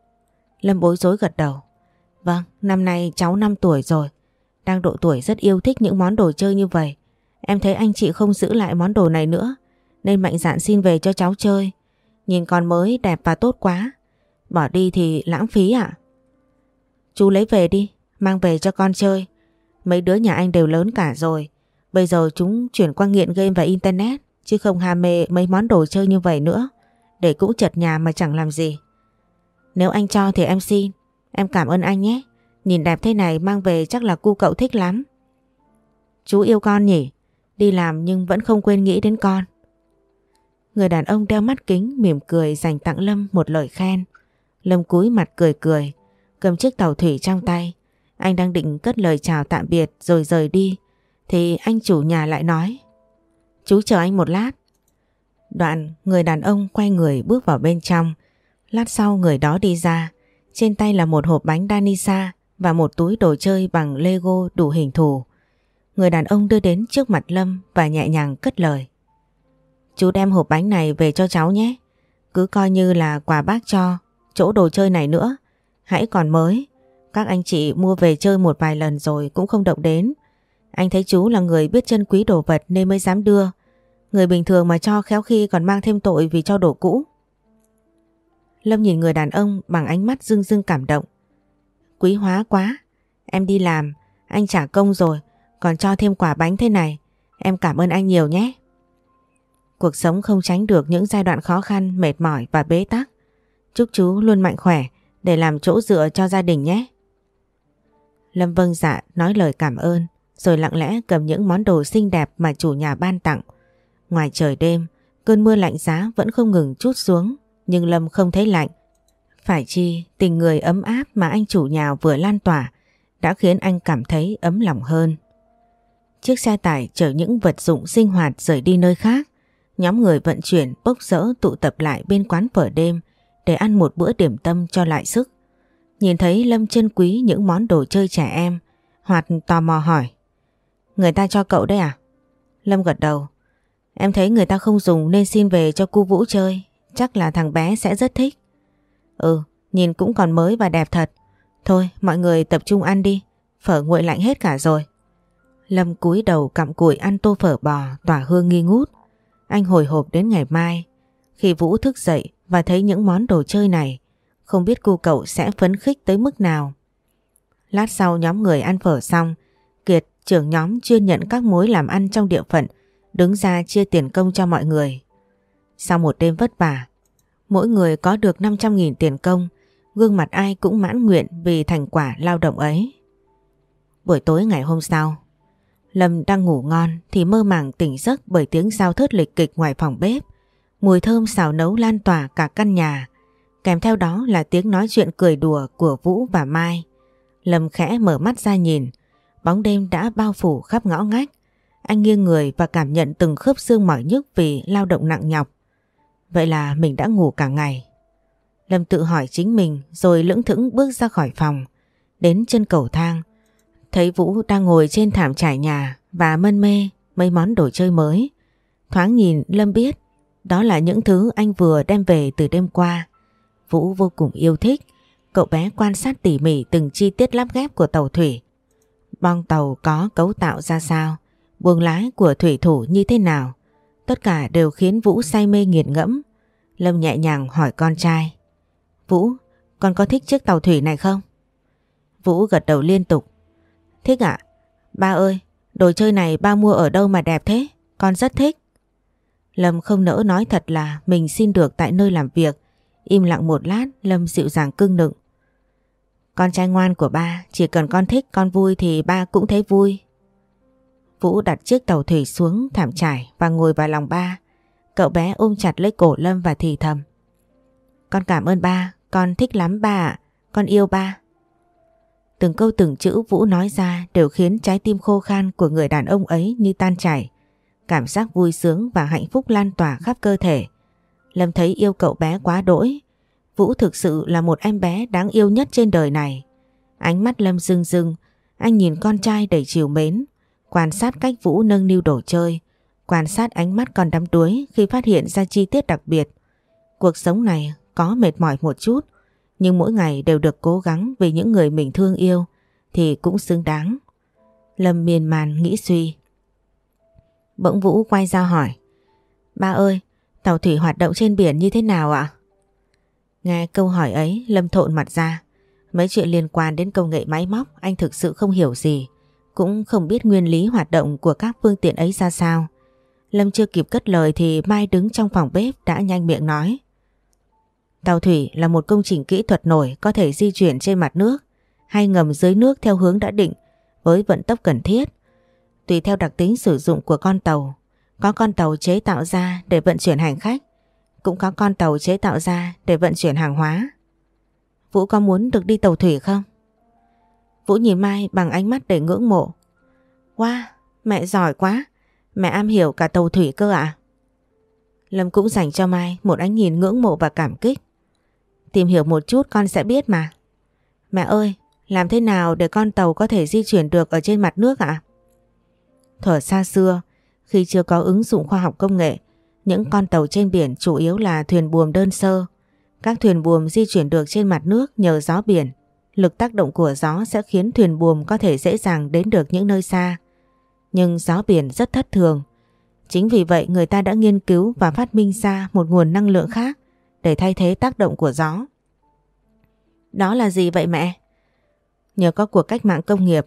Lâm bối rối gật đầu. Vâng, năm nay cháu 5 tuổi rồi. Đang độ tuổi rất yêu thích những món đồ chơi như vậy. Em thấy anh chị không giữ lại món đồ này nữa. Nên mạnh dạn xin về cho cháu chơi. Nhìn con mới đẹp và tốt quá. Bỏ đi thì lãng phí ạ. Chú lấy về đi, mang về cho con chơi. Mấy đứa nhà anh đều lớn cả rồi. Bây giờ chúng chuyển qua nghiện game và internet chứ không ham mê mấy món đồ chơi như vậy nữa. Để cũng chật nhà mà chẳng làm gì. Nếu anh cho thì em xin. Em cảm ơn anh nhé. Nhìn đẹp thế này mang về chắc là cu cậu thích lắm. Chú yêu con nhỉ? Đi làm nhưng vẫn không quên nghĩ đến con. Người đàn ông đeo mắt kính mỉm cười dành tặng Lâm một lời khen. Lâm cúi mặt cười cười, cầm chiếc tàu thủy trong tay. Anh đang định cất lời chào tạm biệt rồi rời đi. Thì anh chủ nhà lại nói. Chú chờ anh một lát. Đoạn người đàn ông quay người bước vào bên trong. Lát sau người đó đi ra. Trên tay là một hộp bánh Danisa và một túi đồ chơi bằng Lego đủ hình thù. Người đàn ông đưa đến trước mặt Lâm và nhẹ nhàng cất lời. Chú đem hộp bánh này về cho cháu nhé. Cứ coi như là quà bác cho, chỗ đồ chơi này nữa. Hãy còn mới. Các anh chị mua về chơi một vài lần rồi cũng không động đến. Anh thấy chú là người biết chân quý đồ vật nên mới dám đưa. Người bình thường mà cho khéo khi còn mang thêm tội vì cho đồ cũ. Lâm nhìn người đàn ông bằng ánh mắt dưng dưng cảm động. Quý hóa quá. Em đi làm, anh trả công rồi, còn cho thêm quả bánh thế này. Em cảm ơn anh nhiều nhé. Cuộc sống không tránh được những giai đoạn khó khăn, mệt mỏi và bế tắc. Chúc chú luôn mạnh khỏe để làm chỗ dựa cho gia đình nhé. Lâm vâng dạ nói lời cảm ơn rồi lặng lẽ cầm những món đồ xinh đẹp mà chủ nhà ban tặng. Ngoài trời đêm, cơn mưa lạnh giá vẫn không ngừng chút xuống nhưng Lâm không thấy lạnh. Phải chi tình người ấm áp mà anh chủ nhà vừa lan tỏa đã khiến anh cảm thấy ấm lòng hơn. Chiếc xe tải chở những vật dụng sinh hoạt rời đi nơi khác. Nhóm người vận chuyển bốc rỡ tụ tập lại bên quán phở đêm để ăn một bữa điểm tâm cho lại sức. Nhìn thấy Lâm chân quý những món đồ chơi trẻ em, Hoạt tò mò hỏi. Người ta cho cậu đấy à? Lâm gật đầu. Em thấy người ta không dùng nên xin về cho cu Vũ chơi, chắc là thằng bé sẽ rất thích. Ừ, nhìn cũng còn mới và đẹp thật. Thôi, mọi người tập trung ăn đi, phở nguội lạnh hết cả rồi. Lâm cúi đầu cặm cụi ăn tô phở bò tỏa hương nghi ngút. Anh hồi hộp đến ngày mai. Khi Vũ thức dậy và thấy những món đồ chơi này, không biết cô cậu sẽ phấn khích tới mức nào. Lát sau nhóm người ăn phở xong, Kiệt, trưởng nhóm chuyên nhận các mối làm ăn trong địa phận, đứng ra chia tiền công cho mọi người. Sau một đêm vất vả, mỗi người có được 500.000 tiền công, gương mặt ai cũng mãn nguyện vì thành quả lao động ấy. Buổi tối ngày hôm sau, Lâm đang ngủ ngon thì mơ màng tỉnh giấc bởi tiếng giao thớt lịch kịch ngoài phòng bếp. Mùi thơm xào nấu lan tỏa cả căn nhà. Kèm theo đó là tiếng nói chuyện cười đùa của Vũ và Mai. Lâm khẽ mở mắt ra nhìn. Bóng đêm đã bao phủ khắp ngõ ngách. Anh nghiêng người và cảm nhận từng khớp xương mỏi nhức vì lao động nặng nhọc. Vậy là mình đã ngủ cả ngày. Lâm tự hỏi chính mình rồi lững thững bước ra khỏi phòng. Đến chân cầu thang. Thấy Vũ đang ngồi trên thảm trải nhà và mân mê mấy món đồ chơi mới. Thoáng nhìn Lâm biết đó là những thứ anh vừa đem về từ đêm qua. Vũ vô cùng yêu thích. Cậu bé quan sát tỉ mỉ từng chi tiết lắp ghép của tàu thủy. Bong tàu có cấu tạo ra sao, buồng lái của thủy thủ như thế nào. Tất cả đều khiến Vũ say mê nghiền ngẫm. Lâm nhẹ nhàng hỏi con trai. Vũ, con có thích chiếc tàu thủy này không? Vũ gật đầu liên tục. Thích ạ? Ba ơi, đồ chơi này ba mua ở đâu mà đẹp thế? Con rất thích. Lâm không nỡ nói thật là mình xin được tại nơi làm việc. Im lặng một lát, Lâm dịu dàng cưng nựng. Con trai ngoan của ba, chỉ cần con thích con vui thì ba cũng thấy vui. Vũ đặt chiếc tàu thủy xuống thảm trải và ngồi vào lòng ba. Cậu bé ôm chặt lấy cổ Lâm và thì thầm. Con cảm ơn ba, con thích lắm ba ạ, con yêu ba. Từng câu từng chữ Vũ nói ra đều khiến trái tim khô khan của người đàn ông ấy như tan chảy. Cảm giác vui sướng và hạnh phúc lan tỏa khắp cơ thể. Lâm thấy yêu cậu bé quá đỗi. Vũ thực sự là một em bé đáng yêu nhất trên đời này. Ánh mắt Lâm rưng rưng, anh nhìn con trai đầy chiều mến, quan sát cách Vũ nâng niu đồ chơi, quan sát ánh mắt con đắm đuối khi phát hiện ra chi tiết đặc biệt. Cuộc sống này có mệt mỏi một chút, nhưng mỗi ngày đều được cố gắng vì những người mình thương yêu thì cũng xứng đáng. Lâm miên man nghĩ suy. Bỗng Vũ quay ra hỏi. Ba ơi, tàu thủy hoạt động trên biển như thế nào ạ? Nghe câu hỏi ấy, Lâm thộn mặt ra. Mấy chuyện liên quan đến công nghệ máy móc anh thực sự không hiểu gì, cũng không biết nguyên lý hoạt động của các phương tiện ấy ra sao. Lâm chưa kịp cất lời thì Mai đứng trong phòng bếp đã nhanh miệng nói. Tàu thủy là một công trình kỹ thuật nổi có thể di chuyển trên mặt nước hay ngầm dưới nước theo hướng đã định với vận tốc cần thiết. Tùy theo đặc tính sử dụng của con tàu, có con tàu chế tạo ra để vận chuyển hành khách, cũng có con tàu chế tạo ra để vận chuyển hàng hóa. Vũ có muốn được đi tàu thủy không? Vũ nhìn Mai bằng ánh mắt đầy ngưỡng mộ. Wow, mẹ giỏi quá, mẹ am hiểu cả tàu thủy cơ ạ. Lâm cũng dành cho Mai một ánh nhìn ngưỡng mộ và cảm kích. Tìm hiểu một chút con sẽ biết mà. Mẹ ơi, làm thế nào để con tàu có thể di chuyển được ở trên mặt nước ạ? Thở xa xưa, khi chưa có ứng dụng khoa học công nghệ, những con tàu trên biển chủ yếu là thuyền buồm đơn sơ. Các thuyền buồm di chuyển được trên mặt nước nhờ gió biển. Lực tác động của gió sẽ khiến thuyền buồm có thể dễ dàng đến được những nơi xa. Nhưng gió biển rất thất thường. Chính vì vậy người ta đã nghiên cứu và phát minh ra một nguồn năng lượng khác để thay thế tác động của gió. Đó là gì vậy mẹ? Nhờ có cuộc cách mạng công nghiệp,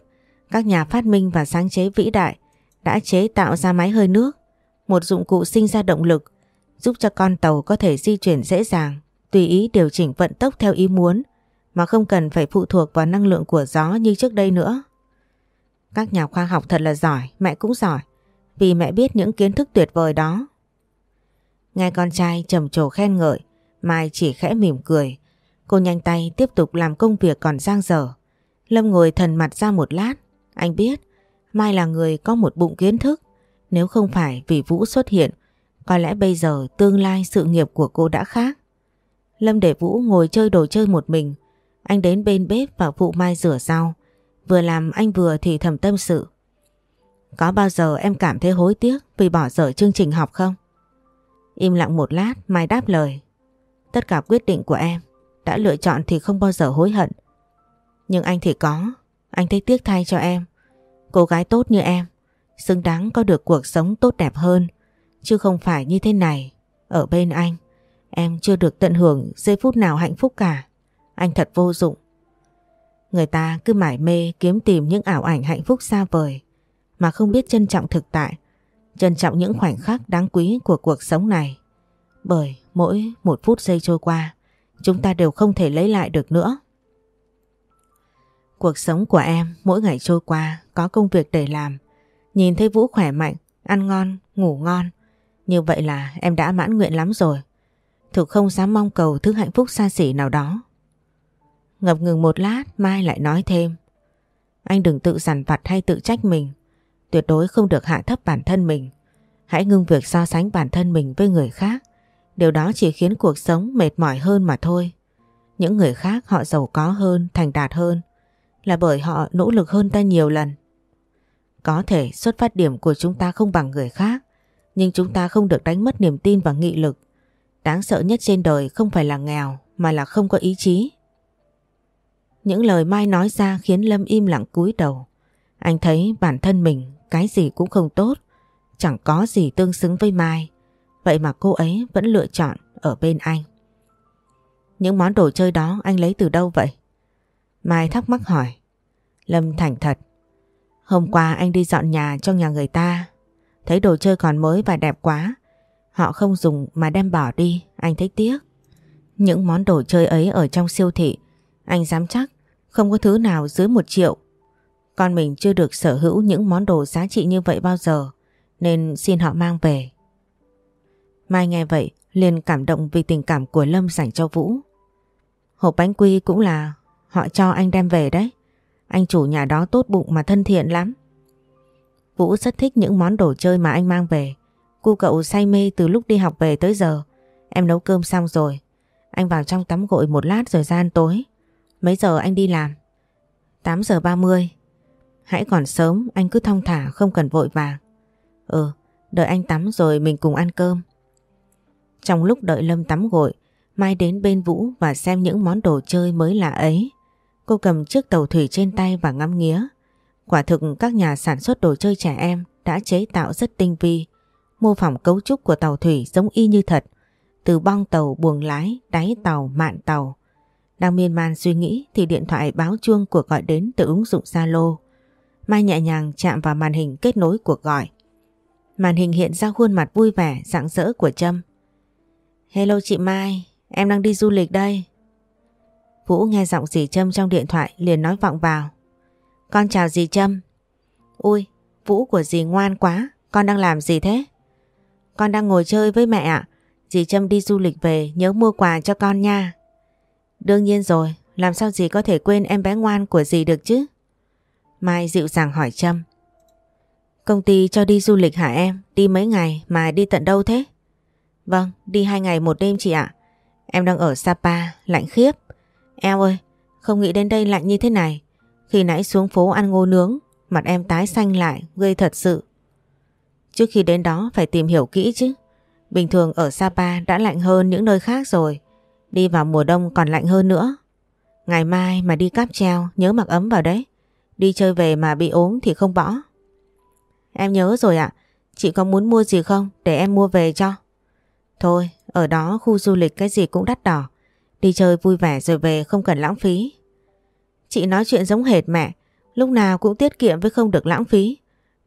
các nhà phát minh và sáng chế vĩ đại đã chế tạo ra máy hơi nước, một dụng cụ sinh ra động lực giúp cho con tàu có thể di chuyển dễ dàng, tùy ý điều chỉnh vận tốc theo ý muốn mà không cần phải phụ thuộc vào năng lượng của gió như trước đây nữa. Các nhà khoa học thật là giỏi, mẹ cũng giỏi, vì mẹ biết những kiến thức tuyệt vời đó. Nghe con trai trầm trồ khen ngợi, Mai chỉ khẽ mỉm cười. Cô nhanh tay tiếp tục làm công việc còn giang dở. Lâm ngồi thần mặt ra một lát. Anh biết Mai là người có một bụng kiến thức. Nếu không phải vì Vũ xuất hiện, có lẽ bây giờ tương lai sự nghiệp của cô đã khác. Lâm để Vũ ngồi chơi đồ chơi một mình. Anh đến bên bếp và phụ Mai rửa rau. Vừa làm anh vừa thì thầm tâm sự. Có bao giờ em cảm thấy hối tiếc vì bỏ dở chương trình học không? Im lặng một lát Mai đáp lời. Tất cả quyết định của em đã lựa chọn thì không bao giờ hối hận. Nhưng anh thì có, anh thấy tiếc thay cho em. Cô gái tốt như em, xứng đáng có được cuộc sống tốt đẹp hơn, chứ không phải như thế này. Ở bên anh, em chưa được tận hưởng giây phút nào hạnh phúc cả. Anh thật vô dụng. Người ta cứ mải mê kiếm tìm những ảo ảnh hạnh phúc xa vời, mà không biết trân trọng thực tại, trân trọng những khoảnh khắc đáng quý của cuộc sống này. Bởi mỗi một phút giây trôi qua, chúng ta đều không thể lấy lại được nữa. Cuộc sống của em mỗi ngày trôi qua có công việc để làm. Nhìn thấy Vũ khỏe mạnh, ăn ngon, ngủ ngon. Như vậy là em đã mãn nguyện lắm rồi. Thực không dám mong cầu thứ hạnh phúc xa xỉ nào đó. Ngập ngừng một lát Mai lại nói thêm. Anh đừng tự giàn vặt hay tự trách mình. Tuyệt đối không được hạ thấp bản thân mình. Hãy ngưng việc so sánh bản thân mình với người khác. Điều đó chỉ khiến cuộc sống mệt mỏi hơn mà thôi. Những người khác họ giàu có hơn, thành đạt hơn là bởi họ nỗ lực hơn ta nhiều lần. Có thể xuất phát điểm của chúng ta không bằng người khác, nhưng chúng ta không được đánh mất niềm tin và nghị lực. Đáng sợ nhất trên đời không phải là nghèo mà là không có ý chí. Những lời Mai nói ra khiến Lâm im lặng cúi đầu. Anh thấy bản thân mình cái gì cũng không tốt, chẳng có gì tương xứng với Mai. Vậy mà cô ấy vẫn lựa chọn ở bên anh. Những món đồ chơi đó anh lấy từ đâu vậy? Mai thắc mắc hỏi. Lâm thành thật. Hôm qua anh đi dọn nhà cho nhà người ta. Thấy đồ chơi còn mới và đẹp quá. Họ không dùng mà đem bỏ đi, anh thấy tiếc. Những món đồ chơi ấy ở trong siêu thị, anh dám chắc không có thứ nào dưới một triệu. Con mình chưa được sở hữu những món đồ giá trị như vậy bao giờ, nên xin họ mang về. Mai nghe vậy, liền cảm động vì tình cảm của Lâm dành cho Vũ. Hộp bánh quy cũng là họ cho anh đem về đấy. Anh chủ nhà đó tốt bụng mà thân thiện lắm. Vũ rất thích những món đồ chơi mà anh mang về. Cô cậu say mê từ lúc đi học về tới giờ. Em nấu cơm xong rồi. Anh vào trong tắm gội một lát rồi ra ăn tối. Mấy giờ anh đi làm? 8 giờ 30. Hãy còn sớm, anh cứ thong thả không cần vội vàng. Ừ, đợi anh tắm rồi mình cùng ăn cơm. Trong lúc đợi Lâm tắm gội, Mai đến bên Vũ và xem những món đồ chơi mới lạ ấy. Cô cầm chiếc tàu thủy trên tay và ngắm nghía. Quả thực các nhà sản xuất đồ chơi trẻ em đã chế tạo rất tinh vi, mô phỏng cấu trúc của tàu thủy giống y như thật, từ bong tàu buồng lái, đáy tàu, mạn tàu. Đang miên man suy nghĩ thì điện thoại báo chuông cuộc gọi đến từ ứng dụng Zalo. Mai nhẹ nhàng chạm vào màn hình kết nối cuộc gọi. Màn hình hiện ra khuôn mặt vui vẻ, rạng rỡ của Trâm. Hello chị Mai, em đang đi du lịch đây. Vũ nghe giọng dì Trâm trong điện thoại liền nói vọng vào. Con chào dì Trâm. Ui, Vũ của dì ngoan quá, con đang làm gì thế? Con đang ngồi chơi với mẹ ạ. Dì Trâm đi du lịch về nhớ mua quà cho con nha. Đương nhiên rồi, làm sao dì có thể quên em bé ngoan của dì được chứ? Mai dịu dàng hỏi Trâm. Công ty cho đi du lịch hả em? Đi mấy ngày mà đi tận đâu thế? Vâng, đi hai ngày một đêm chị ạ. Em đang ở Sapa, lạnh khiếp. Eo ơi, không nghĩ đến đây lạnh như thế này. Khi nãy xuống phố ăn ngô nướng, mặt em tái xanh lại, gây thật sự. Trước khi đến đó phải tìm hiểu kỹ chứ. Bình thường ở Sapa đã lạnh hơn những nơi khác rồi. Đi vào mùa đông còn lạnh hơn nữa. Ngày mai mà đi cáp treo nhớ mặc ấm vào đấy. Đi chơi về mà bị ốm thì không bỏ. Em nhớ rồi ạ. Chị có muốn mua gì không để em mua về cho? Thôi, ở đó khu du lịch cái gì cũng đắt đỏ. Đi chơi vui vẻ rồi về không cần lãng phí. Chị nói chuyện giống hệt mẹ. Lúc nào cũng tiết kiệm với không được lãng phí.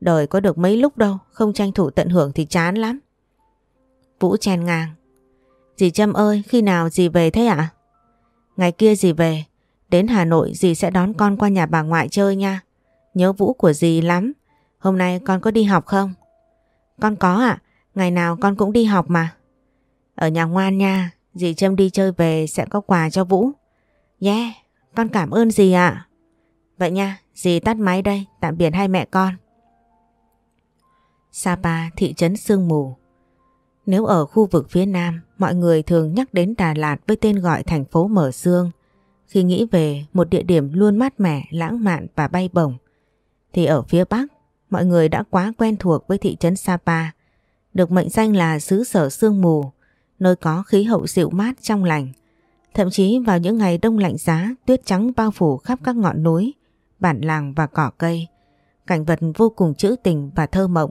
Đời có được mấy lúc đâu, không tranh thủ tận hưởng thì chán lắm. Vũ chen ngang. Dì Trâm ơi, khi nào dì về thế ạ? Ngày kia dì về, đến Hà Nội dì sẽ đón con qua nhà bà ngoại chơi nha. Nhớ Vũ của dì lắm. Hôm nay con có đi học không? Con có ạ, ngày nào con cũng đi học mà. Ở nhà ngoan nha, dì Trâm đi chơi về sẽ có quà cho Vũ. Yeah, con cảm ơn dì ạ. Vậy nha, dì tắt máy đây, tạm biệt hai mẹ con. Sapa, thị trấn Sương Mù. Nếu ở khu vực phía Nam, mọi người thường nhắc đến Đà Lạt với tên gọi thành phố mở xương. Khi nghĩ về một địa điểm luôn mát mẻ, lãng mạn và bay bổng, thì ở phía Bắc, mọi người đã quá quen thuộc với thị trấn Sapa, được mệnh danh là xứ sở sương mù, nơi có khí hậu dịu mát trong lành. Thậm chí vào những ngày đông lạnh giá, tuyết trắng bao phủ khắp các ngọn núi, bản làng và cỏ cây. Cảnh vật vô cùng trữ tình và thơ mộng.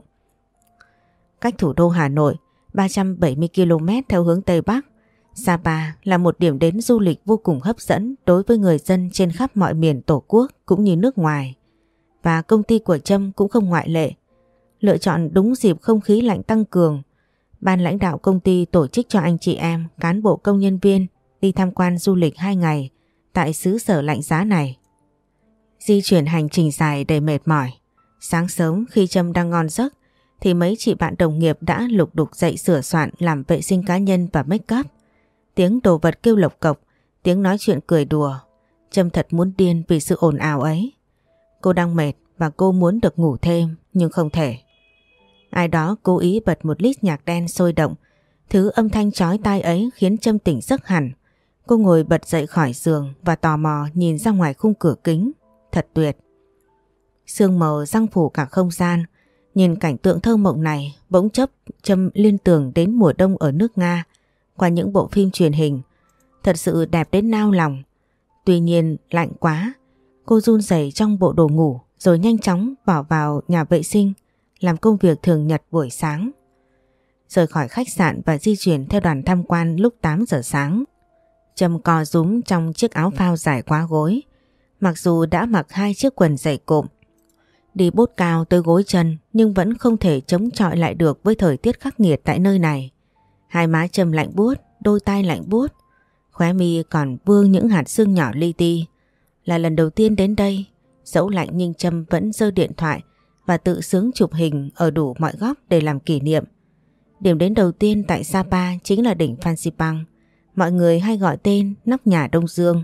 Cách thủ đô Hà Nội 370 km theo hướng Tây Bắc, Sapa là một điểm đến du lịch vô cùng hấp dẫn đối với người dân trên khắp mọi miền Tổ quốc cũng như nước ngoài. Và công ty của Trâm cũng không ngoại lệ. Lựa chọn đúng dịp không khí lạnh tăng cường, ban lãnh đạo công ty tổ chức cho anh chị em, cán bộ công nhân viên đi tham quan du lịch 2 ngày tại xứ sở lạnh giá này. Di chuyển hành trình dài đầy mệt mỏi. Sáng sớm khi Trâm đang ngon giấc thì mấy chị bạn đồng nghiệp đã lục đục dậy sửa soạn làm vệ sinh cá nhân và make up. Tiếng đồ vật kêu lộc cộc, tiếng nói chuyện cười đùa. Trâm thật muốn điên vì sự ồn ào ấy. Cô đang mệt và cô muốn được ngủ thêm nhưng không thể. Ai đó cố ý bật một lít nhạc đen sôi động. Thứ âm thanh chói tai ấy khiến Trâm tỉnh giấc hẳn. Cô ngồi bật dậy khỏi giường và tò mò nhìn ra ngoài khung cửa kính. Thật tuyệt. Sương mờ răng phủ cả không gian. Nhìn cảnh tượng thơ mộng này bỗng chấp Trâm liên tưởng đến mùa đông ở nước Nga qua những bộ phim truyền hình. Thật sự đẹp đến nao lòng. Tuy nhiên lạnh quá. Cô run rẩy trong bộ đồ ngủ rồi nhanh chóng bỏ vào nhà vệ sinh làm công việc thường nhật buổi sáng. Rời khỏi khách sạn và di chuyển theo đoàn tham quan lúc 8 giờ sáng. Trâm co rúm trong chiếc áo phao dài quá gối. Mặc dù đã mặc hai chiếc quần dày cộm, đi bốt cao tới gối chân nhưng vẫn không thể chống chọi lại được với thời tiết khắc nghiệt tại nơi này. Hai má trầm lạnh buốt, đôi tai lạnh buốt. Khóe mi còn vương những hạt sương nhỏ li ti. Là lần đầu tiên đến đây, dẫu lạnh nhưng Trâm vẫn giơ điện thoại và tự sướng chụp hình ở đủ mọi góc để làm kỷ niệm. Điểm đến đầu tiên tại Sapa chính là đỉnh Phan Xipang. Mọi người hay gọi tên nóc nhà Đông Dương.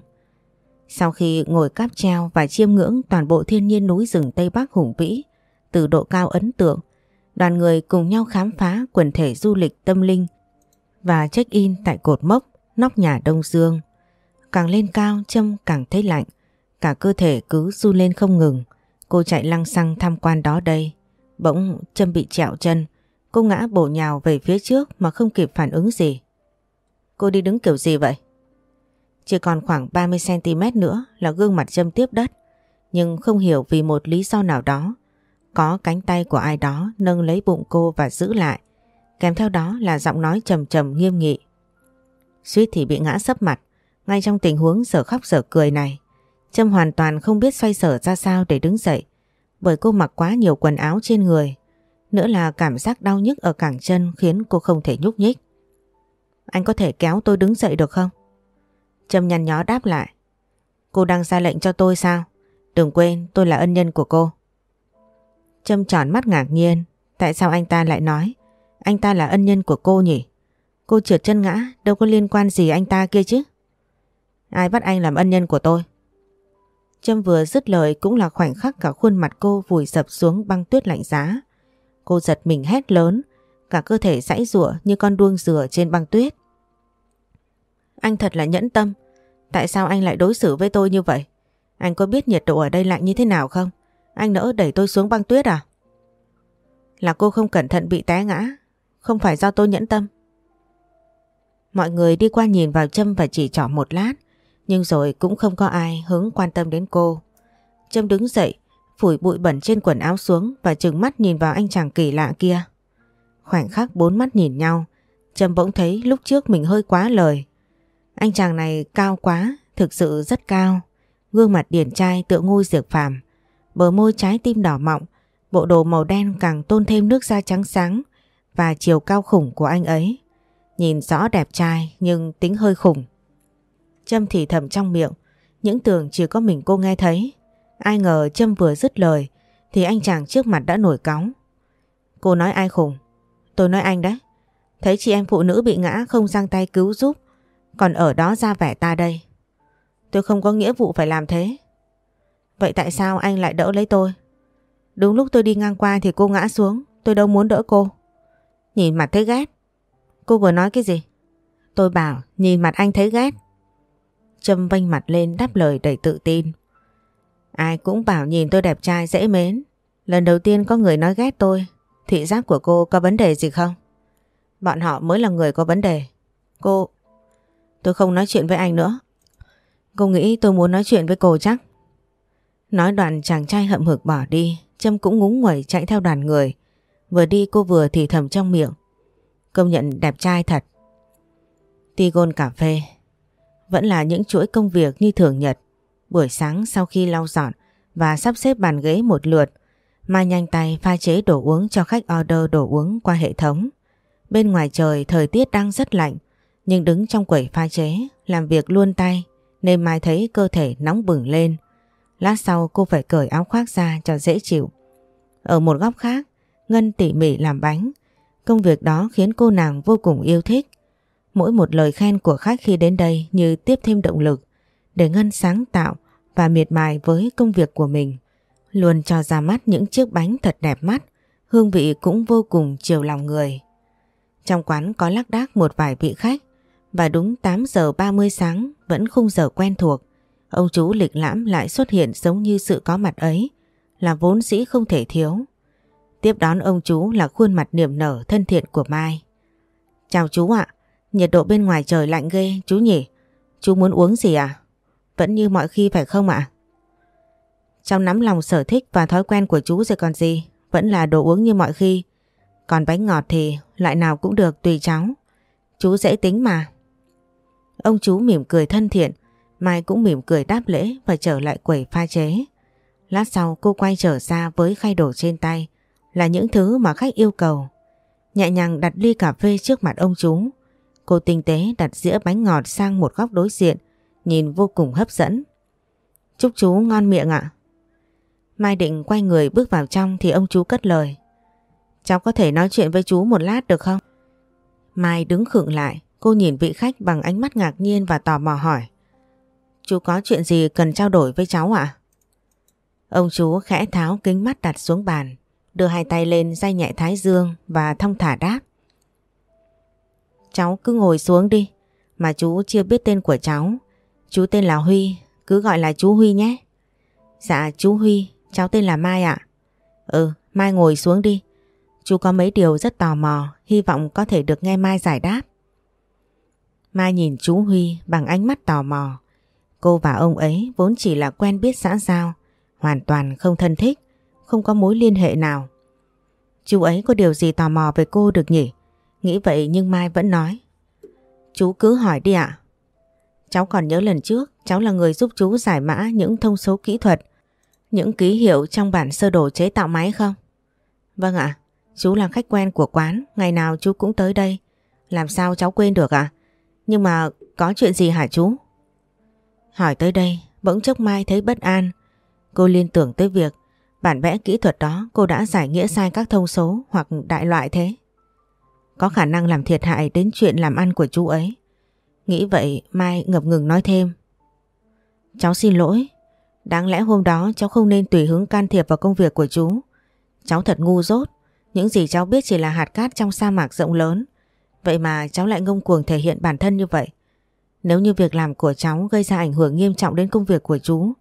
Sau khi ngồi cáp treo và chiêm ngưỡng toàn bộ thiên nhiên núi rừng Tây Bắc hùng vĩ, từ độ cao ấn tượng, đoàn người cùng nhau khám phá quần thể du lịch tâm linh và check-in tại cột mốc nóc nhà Đông Dương. Càng lên cao châm càng thấy lạnh, cả cơ thể cứ du lên không ngừng. Cô chạy lăng xăng tham quan đó đây. Bỗng châm bị trẹo chân, cô ngã bổ nhào về phía trước mà không kịp phản ứng gì. Cô đi đứng kiểu gì vậy? Chỉ còn khoảng 30cm nữa là gương mặt châm tiếp đất. Nhưng không hiểu vì một lý do nào đó, có cánh tay của ai đó nâng lấy bụng cô và giữ lại. Kèm theo đó là giọng nói trầm trầm nghiêm nghị. Suýt thì bị ngã sấp mặt, ngay trong tình huống sở khóc sở cười này. Trâm hoàn toàn không biết xoay sở ra sao để đứng dậy, bởi cô mặc quá nhiều quần áo trên người. Nữa là cảm giác đau nhức ở cẳng chân khiến cô không thể nhúc nhích. Anh có thể kéo tôi đứng dậy được không? Trâm nhăn nhó đáp lại. Cô đang ra lệnh cho tôi sao? Đừng quên tôi là ân nhân của cô. Trâm tròn mắt ngạc nhiên. Tại sao anh ta lại nói anh ta là ân nhân của cô nhỉ? Cô trượt chân ngã đâu có liên quan gì anh ta kia chứ? Ai bắt anh làm ân nhân của tôi? Trâm vừa dứt lời cũng là khoảnh khắc cả khuôn mặt cô vùi dập xuống băng tuyết lạnh giá. Cô giật mình hét lớn, cả cơ thể sãy rủa như con đuông dừa trên băng tuyết. Anh thật là nhẫn tâm, tại sao anh lại đối xử với tôi như vậy? Anh có biết nhiệt độ ở đây lạnh như thế nào không? Anh nỡ đẩy tôi xuống băng tuyết à? Là cô không cẩn thận bị té ngã, không phải do tôi nhẫn tâm. Mọi người đi qua nhìn vào Trâm và chỉ trỏ một lát, nhưng rồi cũng không có ai hứng quan tâm đến cô. Trâm đứng dậy, phủi bụi bẩn trên quần áo xuống và trừng mắt nhìn vào anh chàng kỳ lạ kia. Khoảnh khắc bốn mắt nhìn nhau, Trâm bỗng thấy lúc trước mình hơi quá lời. Anh chàng này cao quá, thực sự rất cao. Gương mặt điển trai tựa ngôi diệt phàm, bờ môi trái tim đỏ mọng, bộ đồ màu đen càng tôn thêm nước da trắng sáng và chiều cao khủng của anh ấy. Nhìn rõ đẹp trai nhưng tính hơi khủng. Trâm thì thầm trong miệng, những tưởng chỉ có mình cô nghe thấy. Ai ngờ Trâm vừa dứt lời thì anh chàng trước mặt đã nổi cóng. Cô nói ai khủng? Tôi nói anh đấy. Thấy chị em phụ nữ bị ngã không giang tay cứu giúp, còn ở đó ra vẻ ta đây. Tôi không có nghĩa vụ phải làm thế. Vậy tại sao anh lại đỡ lấy tôi? Đúng lúc tôi đi ngang qua thì cô ngã xuống, tôi đâu muốn đỡ cô. Nhìn mặt thấy ghét. Cô vừa nói cái gì? Tôi bảo nhìn mặt anh thấy ghét. Trâm vênh mặt lên đáp lời đầy tự tin. Ai cũng bảo nhìn tôi đẹp trai dễ mến. Lần đầu tiên có người nói ghét tôi. Thị giác của cô có vấn đề gì không? Bọn họ mới là người có vấn đề. Cô... Tôi không nói chuyện với anh nữa. Cô nghĩ tôi muốn nói chuyện với cô chắc. Nói đoạn chàng trai hậm hực bỏ đi. Trâm cũng ngúng nguẩy chạy theo đoàn người. Vừa đi cô vừa thì thầm trong miệng. Công nhận đẹp trai thật. Tigon cà phê. Vẫn là những chuỗi công việc như thường nhật. Buổi sáng sau khi lau dọn và sắp xếp bàn ghế một lượt, Mai nhanh tay pha chế đồ uống cho khách order đồ uống qua hệ thống. Bên ngoài trời thời tiết đang rất lạnh, nhưng đứng trong quầy pha chế, làm việc luôn tay, nên Mai thấy cơ thể nóng bừng lên. Lát sau cô phải cởi áo khoác ra cho dễ chịu. Ở một góc khác, Ngân tỉ mỉ làm bánh. Công việc đó khiến cô nàng vô cùng yêu thích. Mỗi một lời khen của khách khi đến đây như tiếp thêm động lực để Ngân sáng tạo và miệt mài với công việc của mình. Luôn cho ra mắt những chiếc bánh thật đẹp mắt, hương vị cũng vô cùng chiều lòng người. Trong quán có lác đác một vài vị khách và đúng 8 giờ 30 sáng vẫn khung giờ quen thuộc. Ông chú lịch lãm lại xuất hiện giống như sự có mặt ấy là vốn dĩ không thể thiếu. Tiếp đón ông chú là khuôn mặt niềm nở thân thiện của Mai. Chào chú ạ, nhiệt độ bên ngoài trời lạnh ghê chú nhỉ? Chú muốn uống gì à? Vẫn như mọi khi phải không ạ? Trong nắm lòng sở thích và thói quen của chú rồi còn gì, vẫn là đồ uống như mọi khi. Còn bánh ngọt thì loại nào cũng được tùy cháu. Chú dễ tính mà. Ông chú mỉm cười thân thiện, Mai cũng mỉm cười đáp lễ và trở lại quầy pha chế. Lát sau cô quay trở ra với khay đổ trên tay là những thứ mà khách yêu cầu. Nhẹ nhàng đặt ly cà phê trước mặt ông chú, Cô tinh tế đặt dĩa bánh ngọt sang một góc đối diện, nhìn vô cùng hấp dẫn. Chúc chú ngon miệng ạ. Mai định quay người bước vào trong thì ông chú cất lời. Cháu có thể nói chuyện với chú một lát được không? Mai đứng khựng lại, cô nhìn vị khách bằng ánh mắt ngạc nhiên và tò mò hỏi. Chú có chuyện gì cần trao đổi với cháu ạ? Ông chú khẽ tháo kính mắt đặt xuống bàn, đưa hai tay lên day nhẹ thái dương và thong thả đáp. Cháu cứ ngồi xuống đi, mà chú chưa biết tên của cháu. Chú tên là Huy, cứ gọi là chú Huy nhé. Dạ chú Huy, cháu tên là Mai ạ. Ừ, Mai ngồi xuống đi. Chú có mấy điều rất tò mò, hy vọng có thể được nghe Mai giải đáp. Mai nhìn chú Huy bằng ánh mắt tò mò. Cô và ông ấy vốn chỉ là quen biết xã giao, hoàn toàn không thân thích, không có mối liên hệ nào. Chú ấy có điều gì tò mò về cô được nhỉ? Nghĩ vậy nhưng Mai vẫn nói. Chú cứ hỏi đi ạ. Cháu còn nhớ lần trước cháu là người giúp chú giải mã những thông số kỹ thuật, những ký hiệu trong bản sơ đồ chế tạo máy không? Vâng ạ, chú là khách quen của quán, ngày nào chú cũng tới đây. Làm sao cháu quên được ạ? Nhưng mà có chuyện gì hả chú? Hỏi tới đây, bỗng chốc Mai thấy bất an. Cô liên tưởng tới việc bản vẽ kỹ thuật đó cô đã giải nghĩa sai các thông số hoặc đại loại thế. Có khả năng làm thiệt hại đến chuyện làm ăn của chú ấy. Nghĩ vậy Mai ngập ngừng nói thêm. Cháu xin lỗi. Đáng lẽ hôm đó cháu không nên tùy hứng can thiệp vào công việc của chú. Cháu thật ngu dốt. Những gì cháu biết chỉ là hạt cát trong sa mạc rộng lớn. Vậy mà cháu lại ngông cuồng thể hiện bản thân như vậy. Nếu như việc làm của cháu gây ra ảnh hưởng nghiêm trọng đến công việc của chú,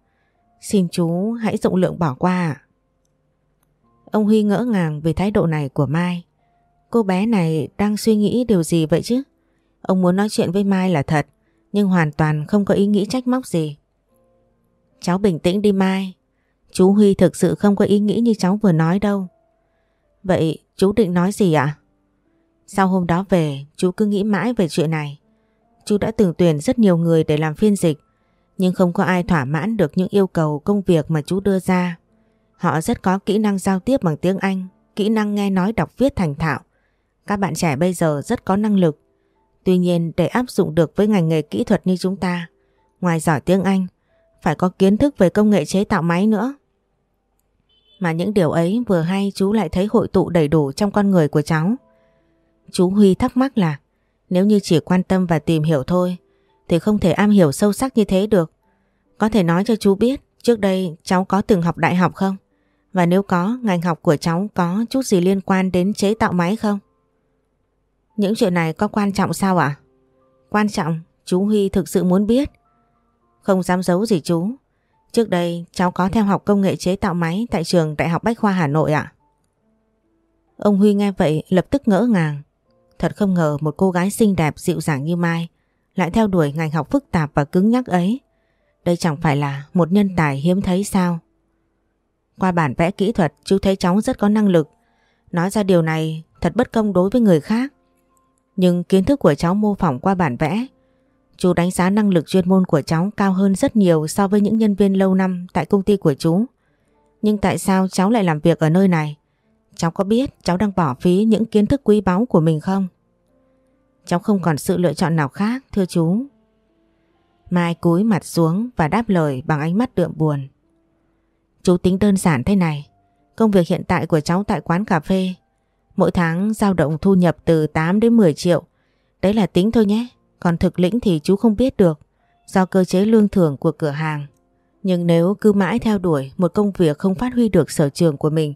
xin chú hãy rộng lượng bỏ qua Ông Huy ngỡ ngàng vì thái độ này của Mai. Cô bé này đang suy nghĩ điều gì vậy chứ? Ông muốn nói chuyện với Mai là thật, nhưng hoàn toàn không có ý nghĩ trách móc gì. Cháu bình tĩnh đi Mai. Chú Huy thực sự không có ý nghĩ như cháu vừa nói đâu. Vậy chú định nói gì ạ? Sau hôm đó về, chú cứ nghĩ mãi về chuyện này. Chú đã từng tuyển rất nhiều người để làm phiên dịch, nhưng không có ai thỏa mãn được những yêu cầu công việc mà chú đưa ra. Họ rất có kỹ năng giao tiếp bằng tiếng Anh, kỹ năng nghe nói đọc viết thành thạo. Các bạn trẻ bây giờ rất có năng lực. Tuy nhiên để áp dụng được với ngành nghề kỹ thuật như chúng ta, ngoài giỏi tiếng Anh, phải có kiến thức về công nghệ chế tạo máy nữa. Mà những điều ấy vừa hay chú lại thấy hội tụ đầy đủ trong con người của cháu. Chú Huy thắc mắc là nếu như chỉ quan tâm và tìm hiểu thôi thì không thể am hiểu sâu sắc như thế được. Có thể nói cho chú biết trước đây cháu có từng học đại học không? Và nếu có, ngành học của cháu có chút gì liên quan đến chế tạo máy không? Những chuyện này có quan trọng sao ạ? Quan trọng, chú Huy thực sự muốn biết. Không dám giấu gì chú. Trước đây cháu có theo học công nghệ chế tạo máy tại trường Đại học Bách Khoa Hà Nội ạ. Ông Huy nghe vậy lập tức ngỡ ngàng. Thật không ngờ một cô gái xinh đẹp, dịu dàng như Mai lại theo đuổi ngành học phức tạp và cứng nhắc ấy. Đây chẳng phải là một nhân tài hiếm thấy sao? Qua bản vẽ kỹ thuật, chú thấy cháu rất có năng lực. Nói ra điều này, thật bất công đối với người khác. Nhưng kiến thức của cháu mô phỏng qua bản vẽ, Chú đánh giá năng lực chuyên môn của cháu cao hơn rất nhiều so với những nhân viên lâu năm tại công ty của chú. Nhưng tại sao cháu lại làm việc ở nơi này? Cháu có biết cháu đang bỏ phí những kiến thức quý báu của mình không? Cháu không còn sự lựa chọn nào khác, thưa chú. Mai cúi mặt xuống và đáp lời bằng ánh mắt đượm buồn. Chú tính đơn giản thế này. Công việc hiện tại của cháu tại quán cà phê mỗi tháng dao động thu nhập từ 8 đến 10 triệu. Đấy là tính thôi nhé. Còn thực lĩnh thì chú không biết được do cơ chế lương thưởng của cửa hàng. Nhưng nếu cứ mãi theo đuổi một công việc không phát huy được sở trường của mình,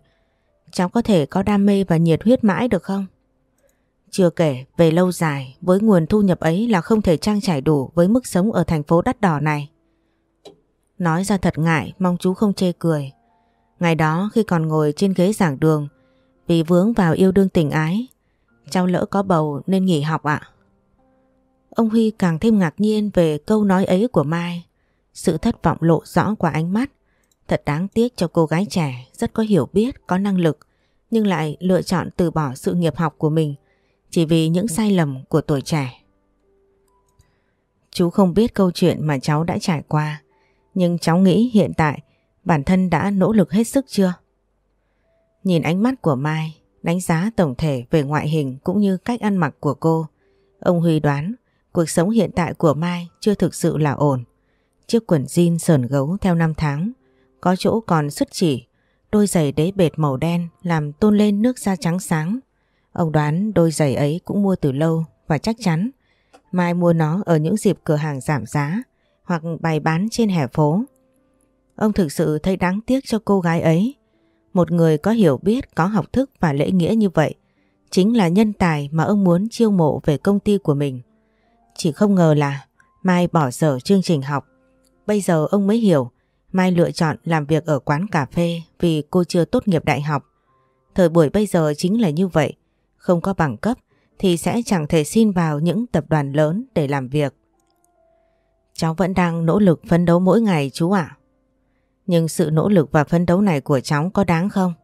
cháu có thể có đam mê và nhiệt huyết mãi được không? Chưa kể, về lâu dài, với nguồn thu nhập ấy là không thể trang trải đủ với mức sống ở thành phố đắt đỏ này. Nói ra thật ngại, mong chú không chê cười. Ngày đó, khi còn ngồi trên ghế giảng đường, vì vướng vào yêu đương tình ái, cháu lỡ có bầu nên nghỉ học ạ. Ông Huy càng thêm ngạc nhiên về câu nói ấy của Mai. Sự thất vọng lộ rõ qua ánh mắt. Thật đáng tiếc cho cô gái trẻ rất có hiểu biết, có năng lực nhưng lại lựa chọn từ bỏ sự nghiệp học của mình chỉ vì những sai lầm của tuổi trẻ. Chú không biết câu chuyện mà cháu đã trải qua nhưng cháu nghĩ hiện tại bản thân đã nỗ lực hết sức chưa? Nhìn ánh mắt của Mai đánh giá tổng thể về ngoại hình cũng như cách ăn mặc của cô Ông Huy đoán cuộc sống hiện tại của Mai chưa thực sự là ổn. Chiếc quần jean sờn gấu theo năm tháng, có chỗ còn sứt chỉ, đôi giày đế bệt màu đen làm tôn lên nước da trắng sáng. Ông đoán đôi giày ấy cũng mua từ lâu và chắc chắn Mai mua nó ở những dịp cửa hàng giảm giá hoặc bày bán trên hè phố. Ông thực sự thấy đáng tiếc cho cô gái ấy. Một người có hiểu biết, có học thức và lễ nghĩa như vậy chính là nhân tài mà ông muốn chiêu mộ về công ty của mình. Chỉ không ngờ là Mai bỏ dở chương trình học. Bây giờ ông mới hiểu Mai lựa chọn làm việc ở quán cà phê vì cô chưa tốt nghiệp đại học. Thời buổi bây giờ chính là như vậy. Không có bằng cấp thì sẽ chẳng thể xin vào những tập đoàn lớn để làm việc. Cháu vẫn đang nỗ lực phấn đấu mỗi ngày chú ạ. Nhưng sự nỗ lực và phấn đấu này của cháu có đáng không?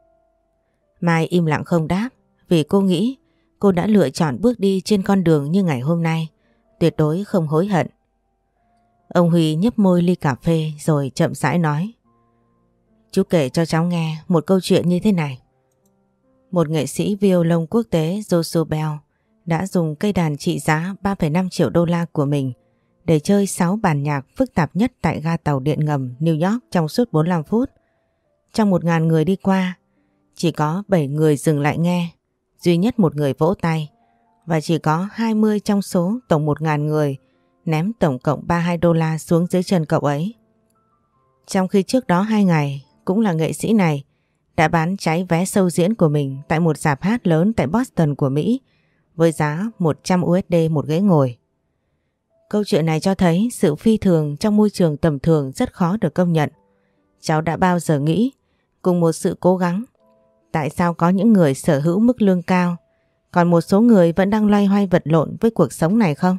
Mai im lặng không đáp vì cô nghĩ cô đã lựa chọn bước đi trên con đường như ngày hôm nay. Tuyệt đối không hối hận. Ông Huy nhấp môi ly cà phê rồi chậm rãi nói. Chú kể cho cháu nghe một câu chuyện như thế này. Một nghệ sĩ violon quốc tế Joshua Bell đã dùng cây đàn trị giá 3,5 triệu đô la của mình để chơi 6 bản nhạc phức tạp nhất tại ga tàu điện ngầm New York trong suốt 45 phút. Trong 1.000 người đi qua, chỉ có 7 người dừng lại nghe, duy nhất một người vỗ tay và chỉ có 20 trong số tổng 1.000 người ném tổng cộng 32 đô la xuống dưới chân cậu ấy. Trong khi trước đó 2 ngày, cũng là nghệ sĩ này đã bán cháy vé sâu diễn của mình tại một dạp hát lớn tại Boston của Mỹ với giá 100 USD một ghế ngồi. Câu chuyện này cho thấy sự phi thường trong môi trường tầm thường rất khó được công nhận. Cháu đã bao giờ nghĩ, cùng một sự cố gắng, tại sao có những người sở hữu mức lương cao, còn một số người vẫn đang loay hoay vật lộn với cuộc sống này không?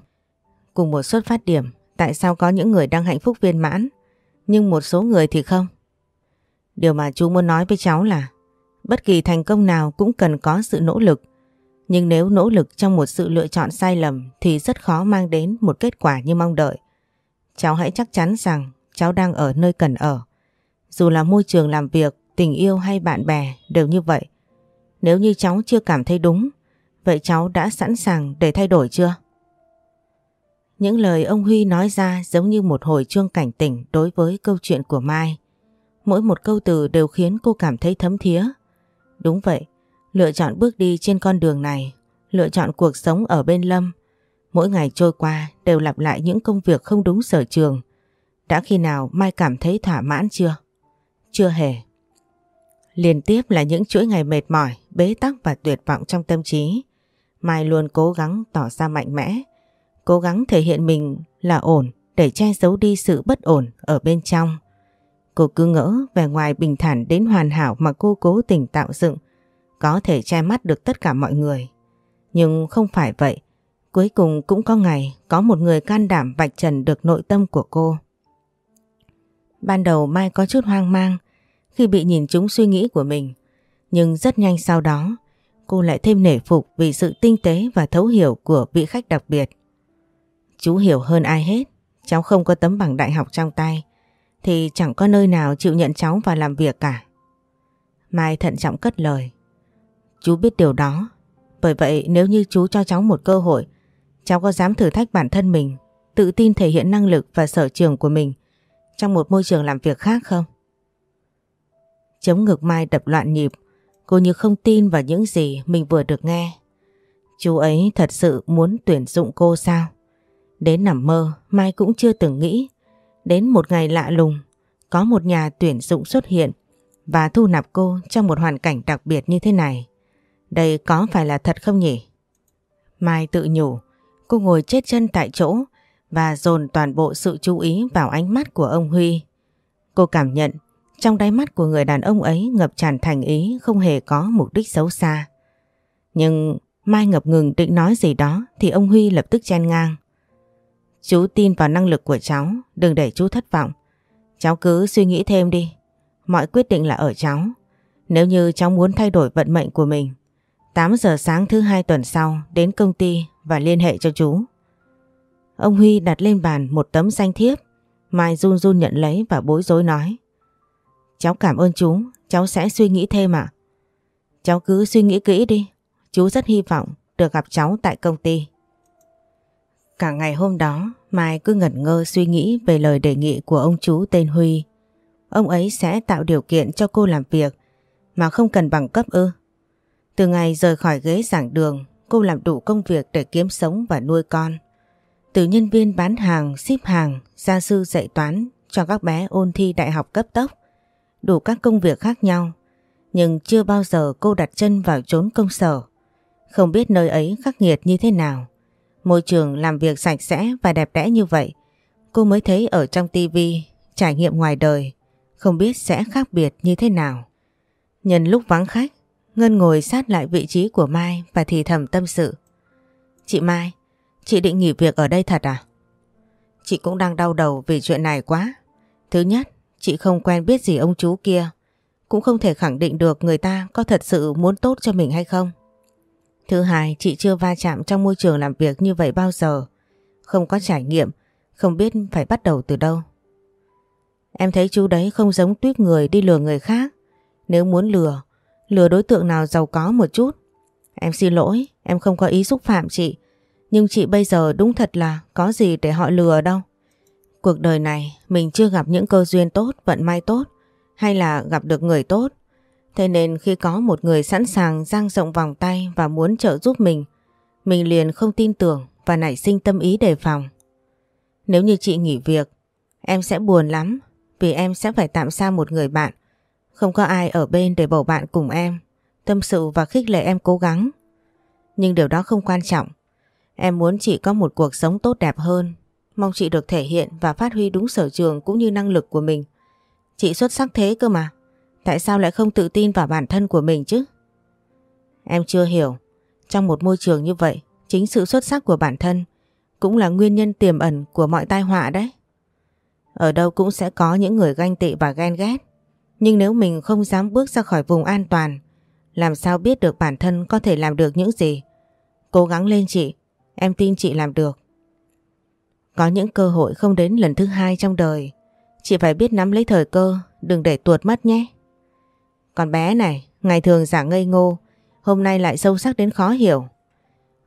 Cùng một xuất phát điểm, tại sao có những người đang hạnh phúc viên mãn, nhưng một số người thì không? Điều mà chú muốn nói với cháu là, bất kỳ thành công nào cũng cần có sự nỗ lực, nhưng nếu nỗ lực trong một sự lựa chọn sai lầm thì rất khó mang đến một kết quả như mong đợi. Cháu hãy chắc chắn rằng cháu đang ở nơi cần ở. Dù là môi trường làm việc, tình yêu hay bạn bè đều như vậy. Nếu như cháu chưa cảm thấy đúng, vậy cháu đã sẵn sàng để thay đổi chưa? Những lời ông Huy nói ra giống như một hồi chuông cảnh tỉnh đối với câu chuyện của Mai. Mỗi một câu từ đều khiến cô cảm thấy thấm thía. Đúng vậy, Lựa chọn bước đi trên con đường này, lựa chọn cuộc sống ở bên Lâm. Mỗi ngày trôi qua đều lặp lại những công việc không đúng sở trường. Đã khi nào Mai cảm thấy thỏa mãn chưa? Chưa hề. Liên tiếp là những chuỗi ngày mệt mỏi, bế tắc và tuyệt vọng trong tâm trí. Mai luôn cố gắng tỏ ra mạnh mẽ, cố gắng thể hiện mình là ổn để che giấu đi sự bất ổn ở bên trong. Cô cứ ngỡ vẻ ngoài bình thản đến hoàn hảo mà cô cố tình tạo dựng có thể che mắt được tất cả mọi người. Nhưng không phải vậy, cuối cùng cũng có ngày có một người can đảm vạch trần được nội tâm của cô. Ban đầu Mai có chút hoang mang khi bị nhìn trúng suy nghĩ của mình, nhưng rất nhanh sau đó cô lại thêm nể phục vì sự tinh tế và thấu hiểu của vị khách đặc biệt. Chú hiểu hơn ai hết, cháu không có tấm bằng đại học trong tay, thì chẳng có nơi nào chịu nhận cháu vào làm việc cả. Mai thận trọng cất lời. Chú biết điều đó. Bởi vậy nếu như chú cho cháu một cơ hội, cháu có dám thử thách bản thân mình, tự tin thể hiện năng lực và sở trường của mình trong một môi trường làm việc khác không? Chống ngực Mai đập loạn nhịp, cô như không tin vào những gì mình vừa được nghe. Chú ấy thật sự muốn tuyển dụng cô sao? Đến nằm mơ, Mai cũng chưa từng nghĩ. Đến một ngày lạ lùng, có một nhà tuyển dụng xuất hiện và thu nạp cô trong một hoàn cảnh đặc biệt như thế này. Đây có phải là thật không nhỉ? Mai tự nhủ, cô ngồi chết chân tại chỗ và dồn toàn bộ sự chú ý vào ánh mắt của ông Huy. Cô cảm nhận trong đáy mắt của người đàn ông ấy ngập tràn thành ý không hề có mục đích xấu xa. Nhưng Mai ngập ngừng định nói gì đó thì ông Huy lập tức chen ngang. Chú tin vào năng lực của cháu, đừng để chú thất vọng. Cháu cứ suy nghĩ thêm đi. Mọi quyết định là ở cháu. Nếu như cháu muốn thay đổi vận mệnh của mình 8 giờ sáng thứ hai tuần sau đến công ty và liên hệ cho chú. Ông Huy đặt lên bàn một tấm danh thiếp. Mai run run nhận lấy và bối rối nói. Cháu cảm ơn chú, cháu sẽ suy nghĩ thêm ạ. Cháu cứ suy nghĩ kỹ đi, chú rất hy vọng được gặp cháu tại công ty. Cả ngày hôm đó, Mai cứ ngẩn ngơ suy nghĩ về lời đề nghị của ông chú tên Huy. Ông ấy sẽ tạo điều kiện cho cô làm việc mà không cần bằng cấp ư. Từ ngày rời khỏi ghế giảng đường, cô làm đủ công việc để kiếm sống và nuôi con. Từ nhân viên bán hàng, ship hàng, gia sư dạy toán cho các bé ôn thi đại học cấp tốc, đủ các công việc khác nhau. Nhưng chưa bao giờ cô đặt chân vào chốn công sở. Không biết nơi ấy khắc nghiệt như thế nào. Môi trường làm việc sạch sẽ và đẹp đẽ như vậy, cô mới thấy ở trong tivi trải nghiệm ngoài đời, không biết sẽ khác biệt như thế nào. Nhân lúc vắng khách, Ngân ngồi sát lại vị trí của Mai và thì thầm tâm sự. Chị Mai, chị định nghỉ việc ở đây thật à? Chị cũng đang đau đầu vì chuyện này quá. Thứ nhất, chị không quen biết gì ông chú kia. Cũng không thể khẳng định được người ta có thật sự muốn tốt cho mình hay không. Thứ hai, chị chưa va chạm trong môi trường làm việc như vậy bao giờ. Không có trải nghiệm, không biết phải bắt đầu từ đâu. Em thấy chú đấy không giống tuyết người đi lừa người khác. Nếu muốn lừa, lừa đối tượng nào giàu có một chút. Em xin lỗi, em không có ý xúc phạm chị. Nhưng chị bây giờ đúng thật là có gì để họ lừa đâu. Cuộc đời này mình chưa gặp những cơ duyên tốt, vận may tốt hay là gặp được người tốt. Thế nên khi có một người sẵn sàng giang rộng vòng tay và muốn trợ giúp mình, mình liền không tin tưởng và nảy sinh tâm ý đề phòng. Nếu như chị nghỉ việc, em sẽ buồn lắm vì em sẽ phải tạm xa một người bạn không có ai ở bên để bầu bạn cùng em, tâm sự và khích lệ em cố gắng. Nhưng điều đó không quan trọng. Em muốn chị có một cuộc sống tốt đẹp hơn. Mong chị được thể hiện và phát huy đúng sở trường cũng như năng lực của mình. Chị xuất sắc thế cơ mà. Tại sao lại không tự tin vào bản thân của mình chứ? Em chưa hiểu. Trong một môi trường như vậy, chính sự xuất sắc của bản thân cũng là nguyên nhân tiềm ẩn của mọi tai họa đấy. Ở đâu cũng sẽ có những người ganh tị và ghen ghét. Nhưng nếu mình không dám bước ra khỏi vùng an toàn, làm sao biết được bản thân có thể làm được những gì? Cố gắng lên chị, em tin chị làm được. Có những cơ hội không đến lần thứ hai trong đời, chị phải biết nắm lấy thời cơ, đừng để tuột mất nhé. Còn bé này, ngày thường giả ngây ngô, hôm nay lại sâu sắc đến khó hiểu.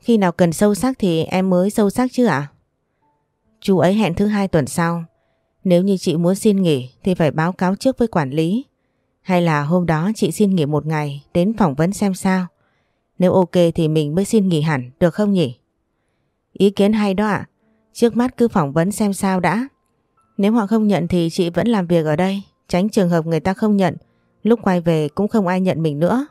Khi nào cần sâu sắc thì em mới sâu sắc chứ ạ? Chú ấy hẹn thứ hai tuần sau, nếu như chị muốn xin nghỉ thì phải báo cáo trước với quản lý. Hay là hôm đó chị xin nghỉ một ngày đến phỏng vấn xem sao. Nếu ok thì mình mới xin nghỉ hẳn được không nhỉ? Ý kiến hay đó ạ. Trước mắt cứ phỏng vấn xem sao đã. Nếu họ không nhận thì chị vẫn làm việc ở đây. Tránh trường hợp người ta không nhận. Lúc quay về cũng không ai nhận mình nữa.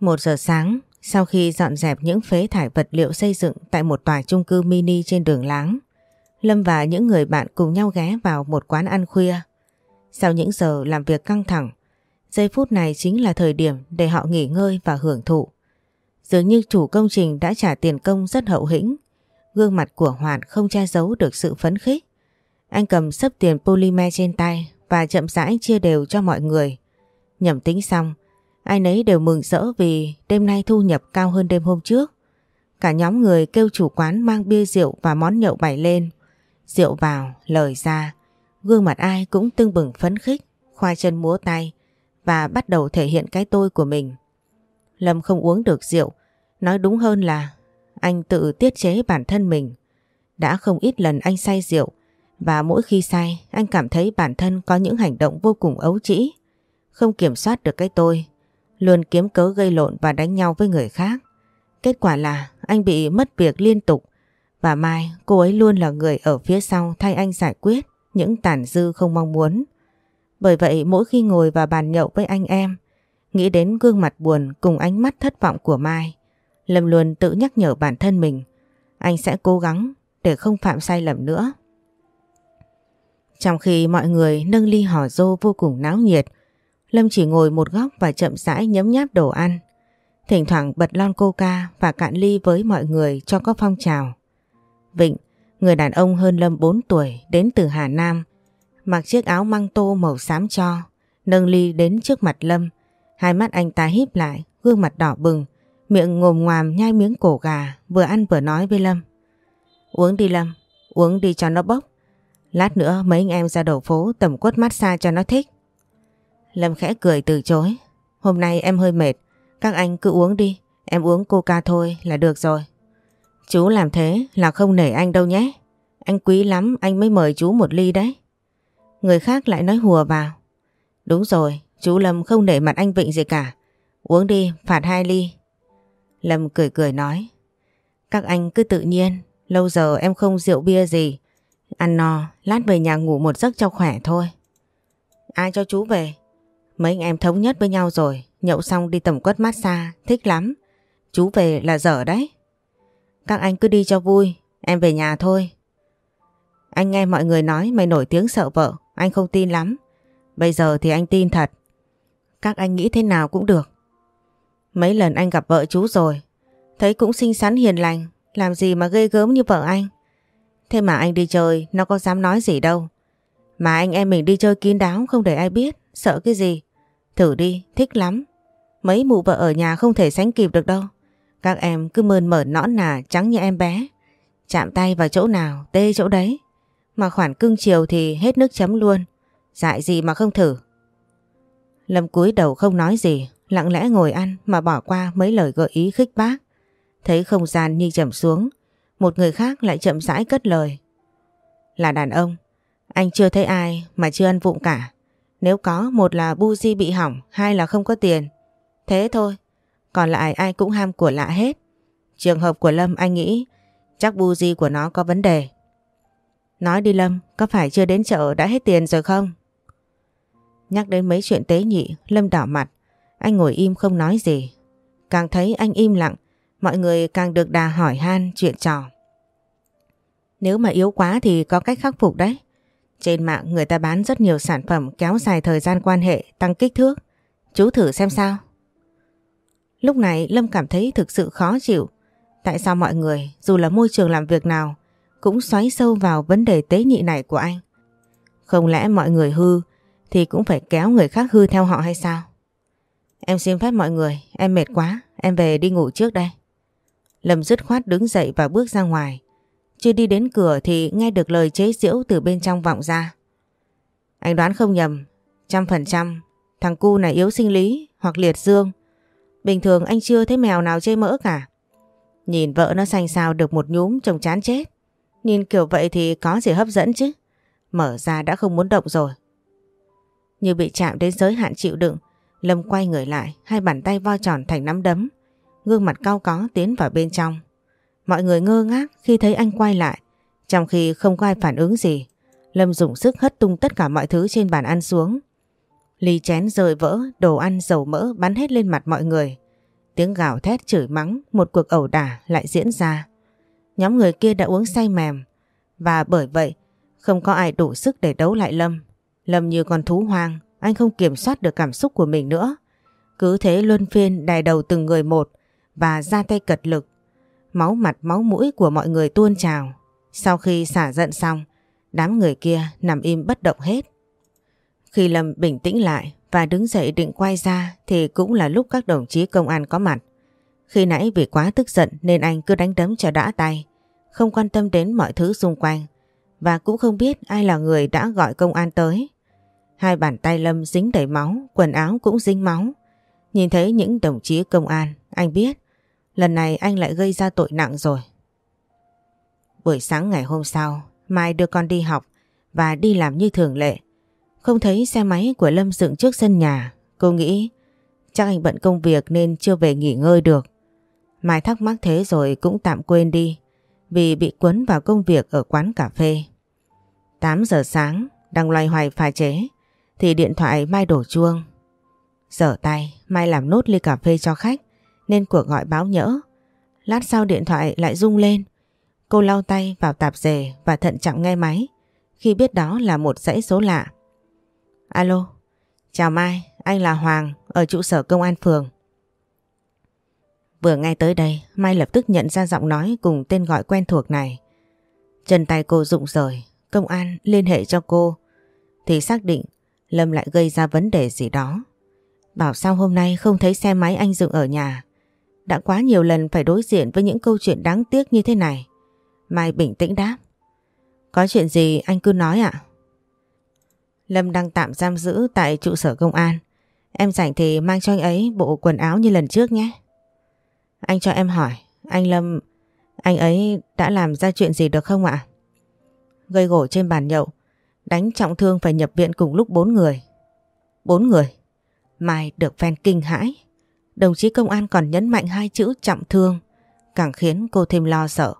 Một giờ sáng, sau khi dọn dẹp những phế thải vật liệu xây dựng tại một tòa chung cư mini trên đường láng, Lâm và những người bạn cùng nhau ghé vào một quán ăn khuya. Sau những giờ làm việc căng thẳng, giây phút này chính là thời điểm để họ nghỉ ngơi và hưởng thụ. Dường như chủ công trình đã trả tiền công rất hậu hĩnh, gương mặt của Hoàn không che giấu được sự phấn khích. Anh cầm sấp tiền polymer trên tay và chậm rãi chia đều cho mọi người. Nhẩm tính xong, ai nấy đều mừng rỡ vì đêm nay thu nhập cao hơn đêm hôm trước. Cả nhóm người kêu chủ quán mang bia rượu và món nhậu bày lên Rượu vào, lời ra, gương mặt ai cũng tưng bừng phấn khích, khoa chân múa tay và bắt đầu thể hiện cái tôi của mình. Lâm không uống được rượu, nói đúng hơn là anh tự tiết chế bản thân mình. Đã không ít lần anh say rượu và mỗi khi say anh cảm thấy bản thân có những hành động vô cùng ấu trĩ, không kiểm soát được cái tôi, luôn kiếm cớ gây lộn và đánh nhau với người khác. Kết quả là anh bị mất việc liên tục và Mai cô ấy luôn là người ở phía sau thay anh giải quyết những tàn dư không mong muốn. Bởi vậy mỗi khi ngồi vào bàn nhậu với anh em, nghĩ đến gương mặt buồn cùng ánh mắt thất vọng của Mai, Lâm luôn tự nhắc nhở bản thân mình, anh sẽ cố gắng để không phạm sai lầm nữa. Trong khi mọi người nâng ly hò rô vô cùng náo nhiệt, Lâm chỉ ngồi một góc và chậm rãi nhấm nháp đồ ăn. Thỉnh thoảng bật lon coca và cạn ly với mọi người cho có phong trào. Vịnh, người đàn ông hơn Lâm 4 tuổi đến từ Hà Nam, mặc chiếc áo măng tô màu xám cho, nâng ly đến trước mặt Lâm. Hai mắt anh ta híp lại, gương mặt đỏ bừng, miệng ngồm ngoàm nhai miếng cổ gà, vừa ăn vừa nói với Lâm. Uống đi Lâm, uống đi cho nó bốc. Lát nữa mấy anh em ra đầu phố tầm quất massage cho nó thích. Lâm khẽ cười từ chối. Hôm nay em hơi mệt, các anh cứ uống đi, em uống coca thôi là được rồi. Chú làm thế là không nể anh đâu nhé. Anh quý lắm anh mới mời chú một ly đấy. Người khác lại nói hùa vào. Đúng rồi, chú Lâm không nể mặt anh Vịnh gì cả. Uống đi, phạt hai ly. Lâm cười cười nói. Các anh cứ tự nhiên, lâu giờ em không rượu bia gì. Ăn no, lát về nhà ngủ một giấc cho khỏe thôi. Ai cho chú về? Mấy anh em thống nhất với nhau rồi, nhậu xong đi tầm quất massage, thích lắm. Chú về là dở đấy. Các anh cứ đi cho vui, em về nhà thôi. Anh nghe mọi người nói mày nổi tiếng sợ vợ, anh không tin lắm. Bây giờ thì anh tin thật. Các anh nghĩ thế nào cũng được. Mấy lần anh gặp vợ chú rồi, thấy cũng xinh xắn hiền lành, làm gì mà ghê gớm như vợ anh. Thế mà anh đi chơi, nó có dám nói gì đâu. Mà anh em mình đi chơi kín đáo không để ai biết, sợ cái gì. Thử đi, thích lắm. Mấy mụ vợ ở nhà không thể sánh kịp được đâu. Các em cứ mơn mởn nõn nà trắng như em bé. Chạm tay vào chỗ nào, tê chỗ đấy. Mà khoản cưng chiều thì hết nước chấm luôn. Dại gì mà không thử. Lâm cúi đầu không nói gì, lặng lẽ ngồi ăn mà bỏ qua mấy lời gợi ý khích bác. Thấy không gian như chậm xuống, một người khác lại chậm rãi cất lời. Là đàn ông, anh chưa thấy ai mà chưa ăn vụng cả. Nếu có một là buji bị hỏng, hai là không có tiền. Thế thôi, còn lại ai cũng ham của lạ hết. Trường hợp của Lâm anh nghĩ chắc buji của nó có vấn đề. Nói đi Lâm, có phải chưa đến chợ đã hết tiền rồi không? Nhắc đến mấy chuyện tế nhị, Lâm đỏ mặt. Anh ngồi im không nói gì. Càng thấy anh im lặng, mọi người càng được đà hỏi han chuyện trò. Nếu mà yếu quá thì có cách khắc phục đấy. Trên mạng người ta bán rất nhiều sản phẩm kéo dài thời gian quan hệ, tăng kích thước. Chú thử xem sao. Lúc này Lâm cảm thấy thực sự khó chịu. Tại sao mọi người, dù là môi trường làm việc nào, cũng xoáy sâu vào vấn đề tế nhị này của anh? Không lẽ mọi người hư thì cũng phải kéo người khác hư theo họ hay sao? Em xin phép mọi người, em mệt quá, em về đi ngủ trước đây. Lâm dứt khoát đứng dậy và bước ra ngoài. Chưa đi đến cửa thì nghe được lời chế giễu từ bên trong vọng ra. Anh đoán không nhầm, trăm phần trăm, thằng cu này yếu sinh lý hoặc liệt dương. Bình thường anh chưa thấy mèo nào chê mỡ cả. Nhìn vợ nó xanh xao được một nhúm trông chán chết. Nhìn kiểu vậy thì có gì hấp dẫn chứ. Mở ra đã không muốn động rồi. Như bị chạm đến giới hạn chịu đựng, Lâm quay người lại, hai bàn tay vo tròn thành nắm đấm. Gương mặt cao có tiến vào bên trong. Mọi người ngơ ngác khi thấy anh quay lại. Trong khi không có ai phản ứng gì, Lâm dùng sức hất tung tất cả mọi thứ trên bàn ăn xuống. Ly chén rơi vỡ, đồ ăn dầu mỡ bắn hết lên mặt mọi người. Tiếng gào thét chửi mắng, một cuộc ẩu đả lại diễn ra. Nhóm người kia đã uống say mềm, và bởi vậy không có ai đủ sức để đấu lại Lâm. Lâm như con thú hoang, anh không kiểm soát được cảm xúc của mình nữa. Cứ thế luân phiên đài đầu từng người một và ra tay cật lực. Máu mặt máu mũi của mọi người tuôn trào. Sau khi xả giận xong, đám người kia nằm im bất động hết. Khi Lâm bình tĩnh lại và đứng dậy định quay ra thì cũng là lúc các đồng chí công an có mặt. Khi nãy vì quá tức giận nên anh cứ đánh đấm cho đã tay, không quan tâm đến mọi thứ xung quanh và cũng không biết ai là người đã gọi công an tới. Hai bàn tay Lâm dính đầy máu, quần áo cũng dính máu. Nhìn thấy những đồng chí công an, anh biết lần này anh lại gây ra tội nặng rồi. Buổi sáng ngày hôm sau, Mai đưa con đi học và đi làm như thường lệ. Không thấy xe máy của Lâm dựng trước sân nhà, cô nghĩ chắc anh bận công việc nên chưa về nghỉ ngơi được. Mai thắc mắc thế rồi cũng tạm quên đi vì bị cuốn vào công việc ở quán cà phê. 8 giờ sáng, đang loay hoay pha chế thì điện thoại Mai đổ chuông. Giở tay, Mai làm nốt ly cà phê cho khách nên cuộc gọi báo nhỡ. Lát sau điện thoại lại rung lên. Cô lau tay vào tạp dề và thận trọng nghe máy khi biết đó là một dãy số lạ. Alo, chào Mai, anh là Hoàng ở trụ sở công an phường. Vừa nghe tới đây, Mai lập tức nhận ra giọng nói cùng tên gọi quen thuộc này. Chân tay cô rụng rời, công an liên hệ cho cô thì xác định Lâm lại gây ra vấn đề gì đó. Bảo sao hôm nay không thấy xe máy anh dựng ở nhà. Đã quá nhiều lần phải đối diện với những câu chuyện đáng tiếc như thế này. Mai bình tĩnh đáp. Có chuyện gì anh cứ nói ạ. Lâm đang tạm giam giữ tại trụ sở công an. Em rảnh thì mang cho anh ấy bộ quần áo như lần trước nhé. Anh cho em hỏi, anh Lâm, Anh ấy đã làm ra chuyện gì được không ạ? Gây gỗ trên bàn nhậu, đánh trọng thương phải nhập viện cùng lúc bốn người. Bốn người? Mai được phen kinh hãi. Đồng chí công an còn nhấn mạnh hai chữ trọng thương, càng khiến cô thêm lo sợ.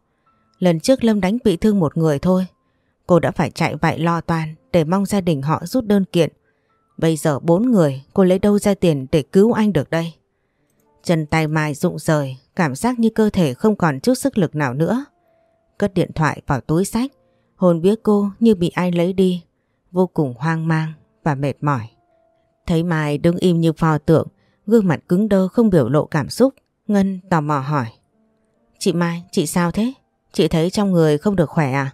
Lần trước Lâm đánh bị thương một người thôi, cô đã phải chạy vạy lo toan để mong gia đình họ rút đơn kiện. Bây giờ bốn người, cô lấy đâu ra tiền để cứu anh được đây? Chân tay Mai rụng rời, cảm giác như cơ thể không còn chút sức lực nào nữa. Cất điện thoại vào túi sách, hồn biết cô như bị ai lấy đi, vô cùng hoang mang và mệt mỏi. Thấy Mai đứng im như pho tượng, gương mặt cứng đơ không biểu lộ cảm xúc, Ngân tò mò hỏi. Chị Mai, chị sao thế? Chị thấy trong người không được khỏe à?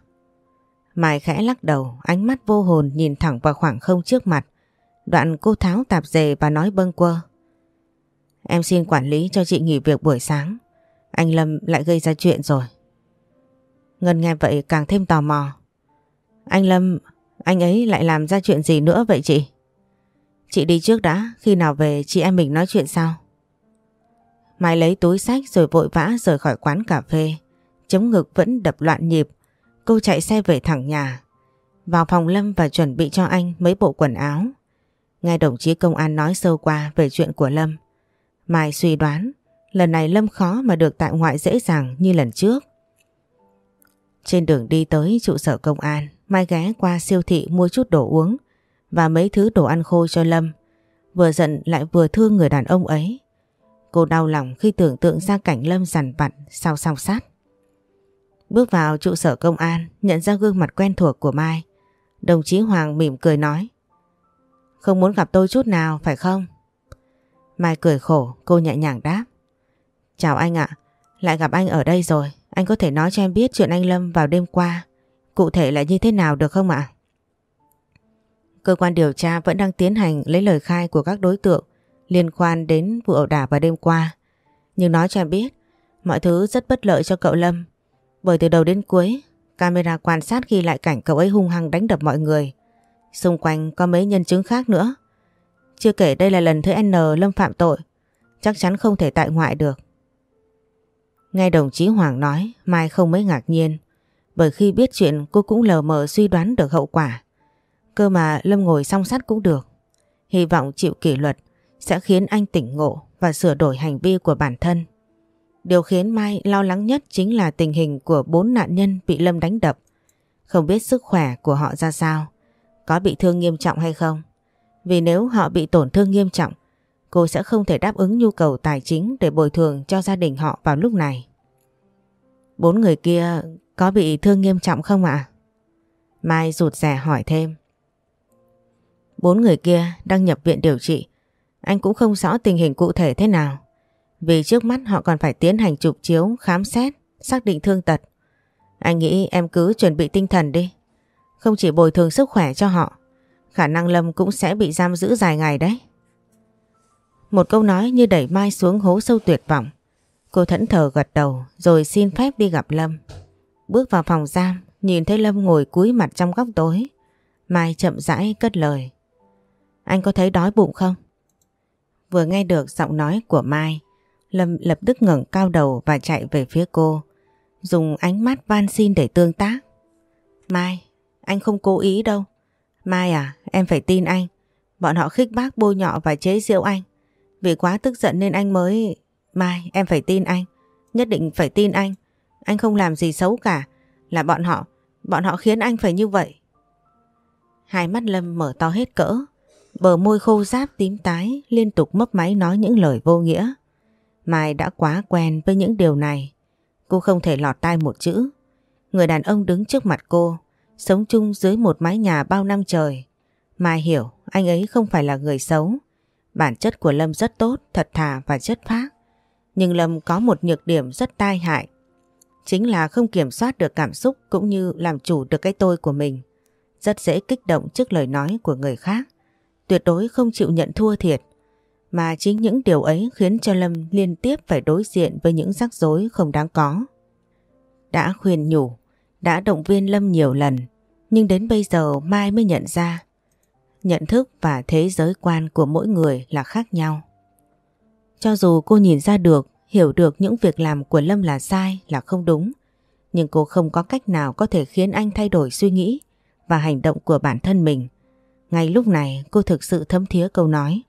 Mai khẽ lắc đầu, ánh mắt vô hồn nhìn thẳng vào khoảng không trước mặt. Đoạn cô tháo tạp dề và nói bâng quơ. Em xin quản lý cho chị nghỉ việc buổi sáng. Anh Lâm lại gây ra chuyện rồi. Ngân nghe vậy càng thêm tò mò. Anh Lâm, anh ấy lại làm ra chuyện gì nữa vậy chị? Chị đi trước đã, khi nào về chị em mình nói chuyện sau. Mai lấy túi sách rồi vội vã rời khỏi quán cà phê. Chống ngực vẫn đập loạn nhịp. Cô chạy xe về thẳng nhà. Vào phòng Lâm và chuẩn bị cho anh mấy bộ quần áo. Nghe đồng chí công an nói sâu qua về chuyện của Lâm. Mai suy đoán lần này Lâm khó mà được tại ngoại dễ dàng như lần trước. Trên đường đi tới trụ sở công an, Mai ghé qua siêu thị mua chút đồ uống và mấy thứ đồ ăn khô cho Lâm. Vừa giận lại vừa thương người đàn ông ấy. Cô đau lòng khi tưởng tượng ra cảnh Lâm giàn vặn sau song sát. Bước vào trụ sở công an, nhận ra gương mặt quen thuộc của Mai. Đồng chí Hoàng mỉm cười nói. Không muốn gặp tôi chút nào, phải không? Mai cười khổ, cô nhẹ nhàng đáp. Chào anh ạ, lại gặp anh ở đây rồi. Anh có thể nói cho em biết chuyện anh Lâm vào đêm qua. Cụ thể là như thế nào được không ạ? Cơ quan điều tra vẫn đang tiến hành lấy lời khai của các đối tượng liên quan đến vụ ẩu đả vào đêm qua. Nhưng nói cho em biết, mọi thứ rất bất lợi cho cậu Lâm. Bởi từ đầu đến cuối, camera quan sát ghi lại cảnh cậu ấy hung hăng đánh đập mọi người. Xung quanh có mấy nhân chứng khác nữa. Chưa kể đây là lần thứ N Lâm phạm tội, chắc chắn không thể tại ngoại được. Nghe đồng chí Hoàng nói, Mai không mấy ngạc nhiên, bởi khi biết chuyện cô cũng lờ mờ suy đoán được hậu quả. Cơ mà Lâm ngồi song sắt cũng được. Hy vọng chịu kỷ luật sẽ khiến anh tỉnh ngộ và sửa đổi hành vi của bản thân. Điều khiến Mai lo lắng nhất chính là tình hình của bốn nạn nhân bị Lâm đánh đập. Không biết sức khỏe của họ ra sao, có bị thương nghiêm trọng hay không. Vì nếu họ bị tổn thương nghiêm trọng, cô sẽ không thể đáp ứng nhu cầu tài chính để bồi thường cho gia đình họ vào lúc này. Bốn người kia có bị thương nghiêm trọng không ạ? Mai rụt rè hỏi thêm. Bốn người kia đang nhập viện điều trị. Anh cũng không rõ tình hình cụ thể thế nào. Vì trước mắt họ còn phải tiến hành chụp chiếu, khám xét, xác định thương tật. Anh nghĩ em cứ chuẩn bị tinh thần đi. Không chỉ bồi thường sức khỏe cho họ, khả năng Lâm cũng sẽ bị giam giữ dài ngày đấy. Một câu nói như đẩy Mai xuống hố sâu tuyệt vọng. Cô thẫn thờ gật đầu rồi xin phép đi gặp Lâm. Bước vào phòng giam, nhìn thấy Lâm ngồi cúi mặt trong góc tối. Mai chậm rãi cất lời. Anh có thấy đói bụng không? Vừa nghe được giọng nói của Mai, Lâm lập tức ngẩng cao đầu và chạy về phía cô, dùng ánh mắt van xin để tương tác. Mai, anh không cố ý đâu. Mai à, em phải tin anh. Bọn họ khích bác bôi nhọ và chế giễu anh. Vì quá tức giận nên anh mới... Mai, em phải tin anh. Nhất định phải tin anh. Anh không làm gì xấu cả. Là bọn họ. Bọn họ khiến anh phải như vậy. Hai mắt Lâm mở to hết cỡ. Bờ môi khô ráp tím tái liên tục mấp máy nói những lời vô nghĩa. Mai đã quá quen với những điều này. Cô không thể lọt tai một chữ. Người đàn ông đứng trước mặt cô, sống chung dưới một mái nhà bao năm trời. Mai hiểu anh ấy không phải là người xấu. Bản chất của Lâm rất tốt, thật thà và chất phác. Nhưng Lâm có một nhược điểm rất tai hại. Chính là không kiểm soát được cảm xúc cũng như làm chủ được cái tôi của mình. Rất dễ kích động trước lời nói của người khác. Tuyệt đối không chịu nhận thua thiệt. Mà chính những điều ấy khiến cho Lâm liên tiếp phải đối diện với những rắc rối không đáng có. Đã khuyên nhủ, đã động viên Lâm nhiều lần, nhưng đến bây giờ Mai mới nhận ra nhận thức và thế giới quan của mỗi người là khác nhau. Cho dù cô nhìn ra được hiểu được những việc làm của Lâm là sai, là không đúng. Nhưng cô không có cách nào có thể khiến anh thay đổi suy nghĩ và hành động của bản thân mình. Ngay lúc này cô thực sự thấm thía câu nói.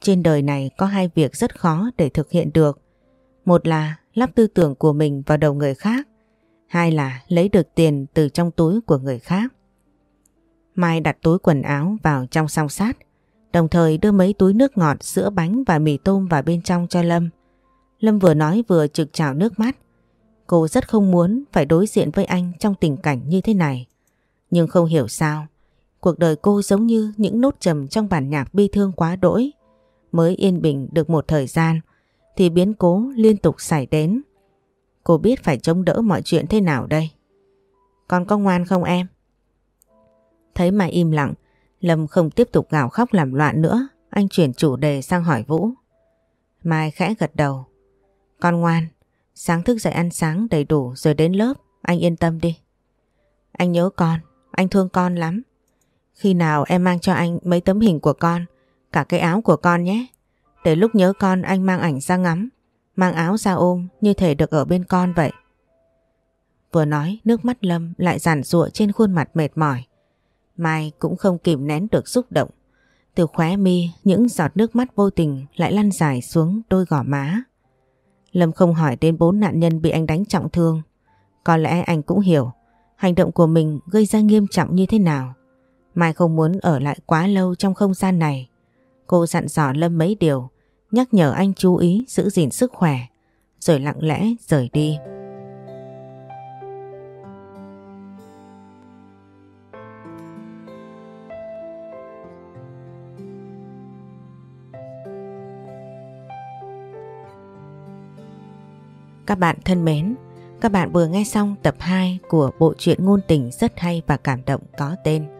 Trên đời này có hai việc rất khó để thực hiện được. Một là lắp tư tưởng của mình vào đầu người khác. Hai là lấy được tiền từ trong túi của người khác. Mai đặt túi quần áo vào trong song sát, đồng thời đưa mấy túi nước ngọt, sữa bánh và mì tôm vào bên trong cho Lâm. Lâm vừa nói vừa trực trào nước mắt. Cô rất không muốn phải đối diện với anh trong tình cảnh như thế này. Nhưng không hiểu sao, cuộc đời cô giống như những nốt trầm trong bản nhạc bi thương quá đỗi. Mới yên bình được một thời gian thì biến cố liên tục xảy đến. Cô biết phải chống đỡ mọi chuyện thế nào đây? Con có ngoan không em? Thấy mà im lặng, Lâm không tiếp tục gào khóc làm loạn nữa, anh chuyển chủ đề sang hỏi Vũ. Mai khẽ gật đầu. Con ngoan, sáng thức dậy ăn sáng đầy đủ rồi đến lớp, anh yên tâm đi. Anh nhớ con, anh thương con lắm. Khi nào em mang cho anh mấy tấm hình của con, cả cái áo của con nhé. Để lúc nhớ con anh mang ảnh ra ngắm, mang áo ra ôm như thể được ở bên con vậy. Vừa nói nước mắt Lâm lại giản rụa trên khuôn mặt mệt mỏi. Mai cũng không kìm nén được xúc động. Từ khóe mi những giọt nước mắt vô tình lại lăn dài xuống đôi gò má. Lâm không hỏi đến bốn nạn nhân bị anh đánh trọng thương. Có lẽ anh cũng hiểu hành động của mình gây ra nghiêm trọng như thế nào. Mai không muốn ở lại quá lâu trong không gian này. Cô dặn dò Lâm mấy điều, nhắc nhở anh chú ý giữ gìn sức khỏe, rồi lặng lẽ rời đi. Các bạn thân mến, các bạn vừa nghe xong tập 2 của bộ truyện ngôn tình rất hay và cảm động có tên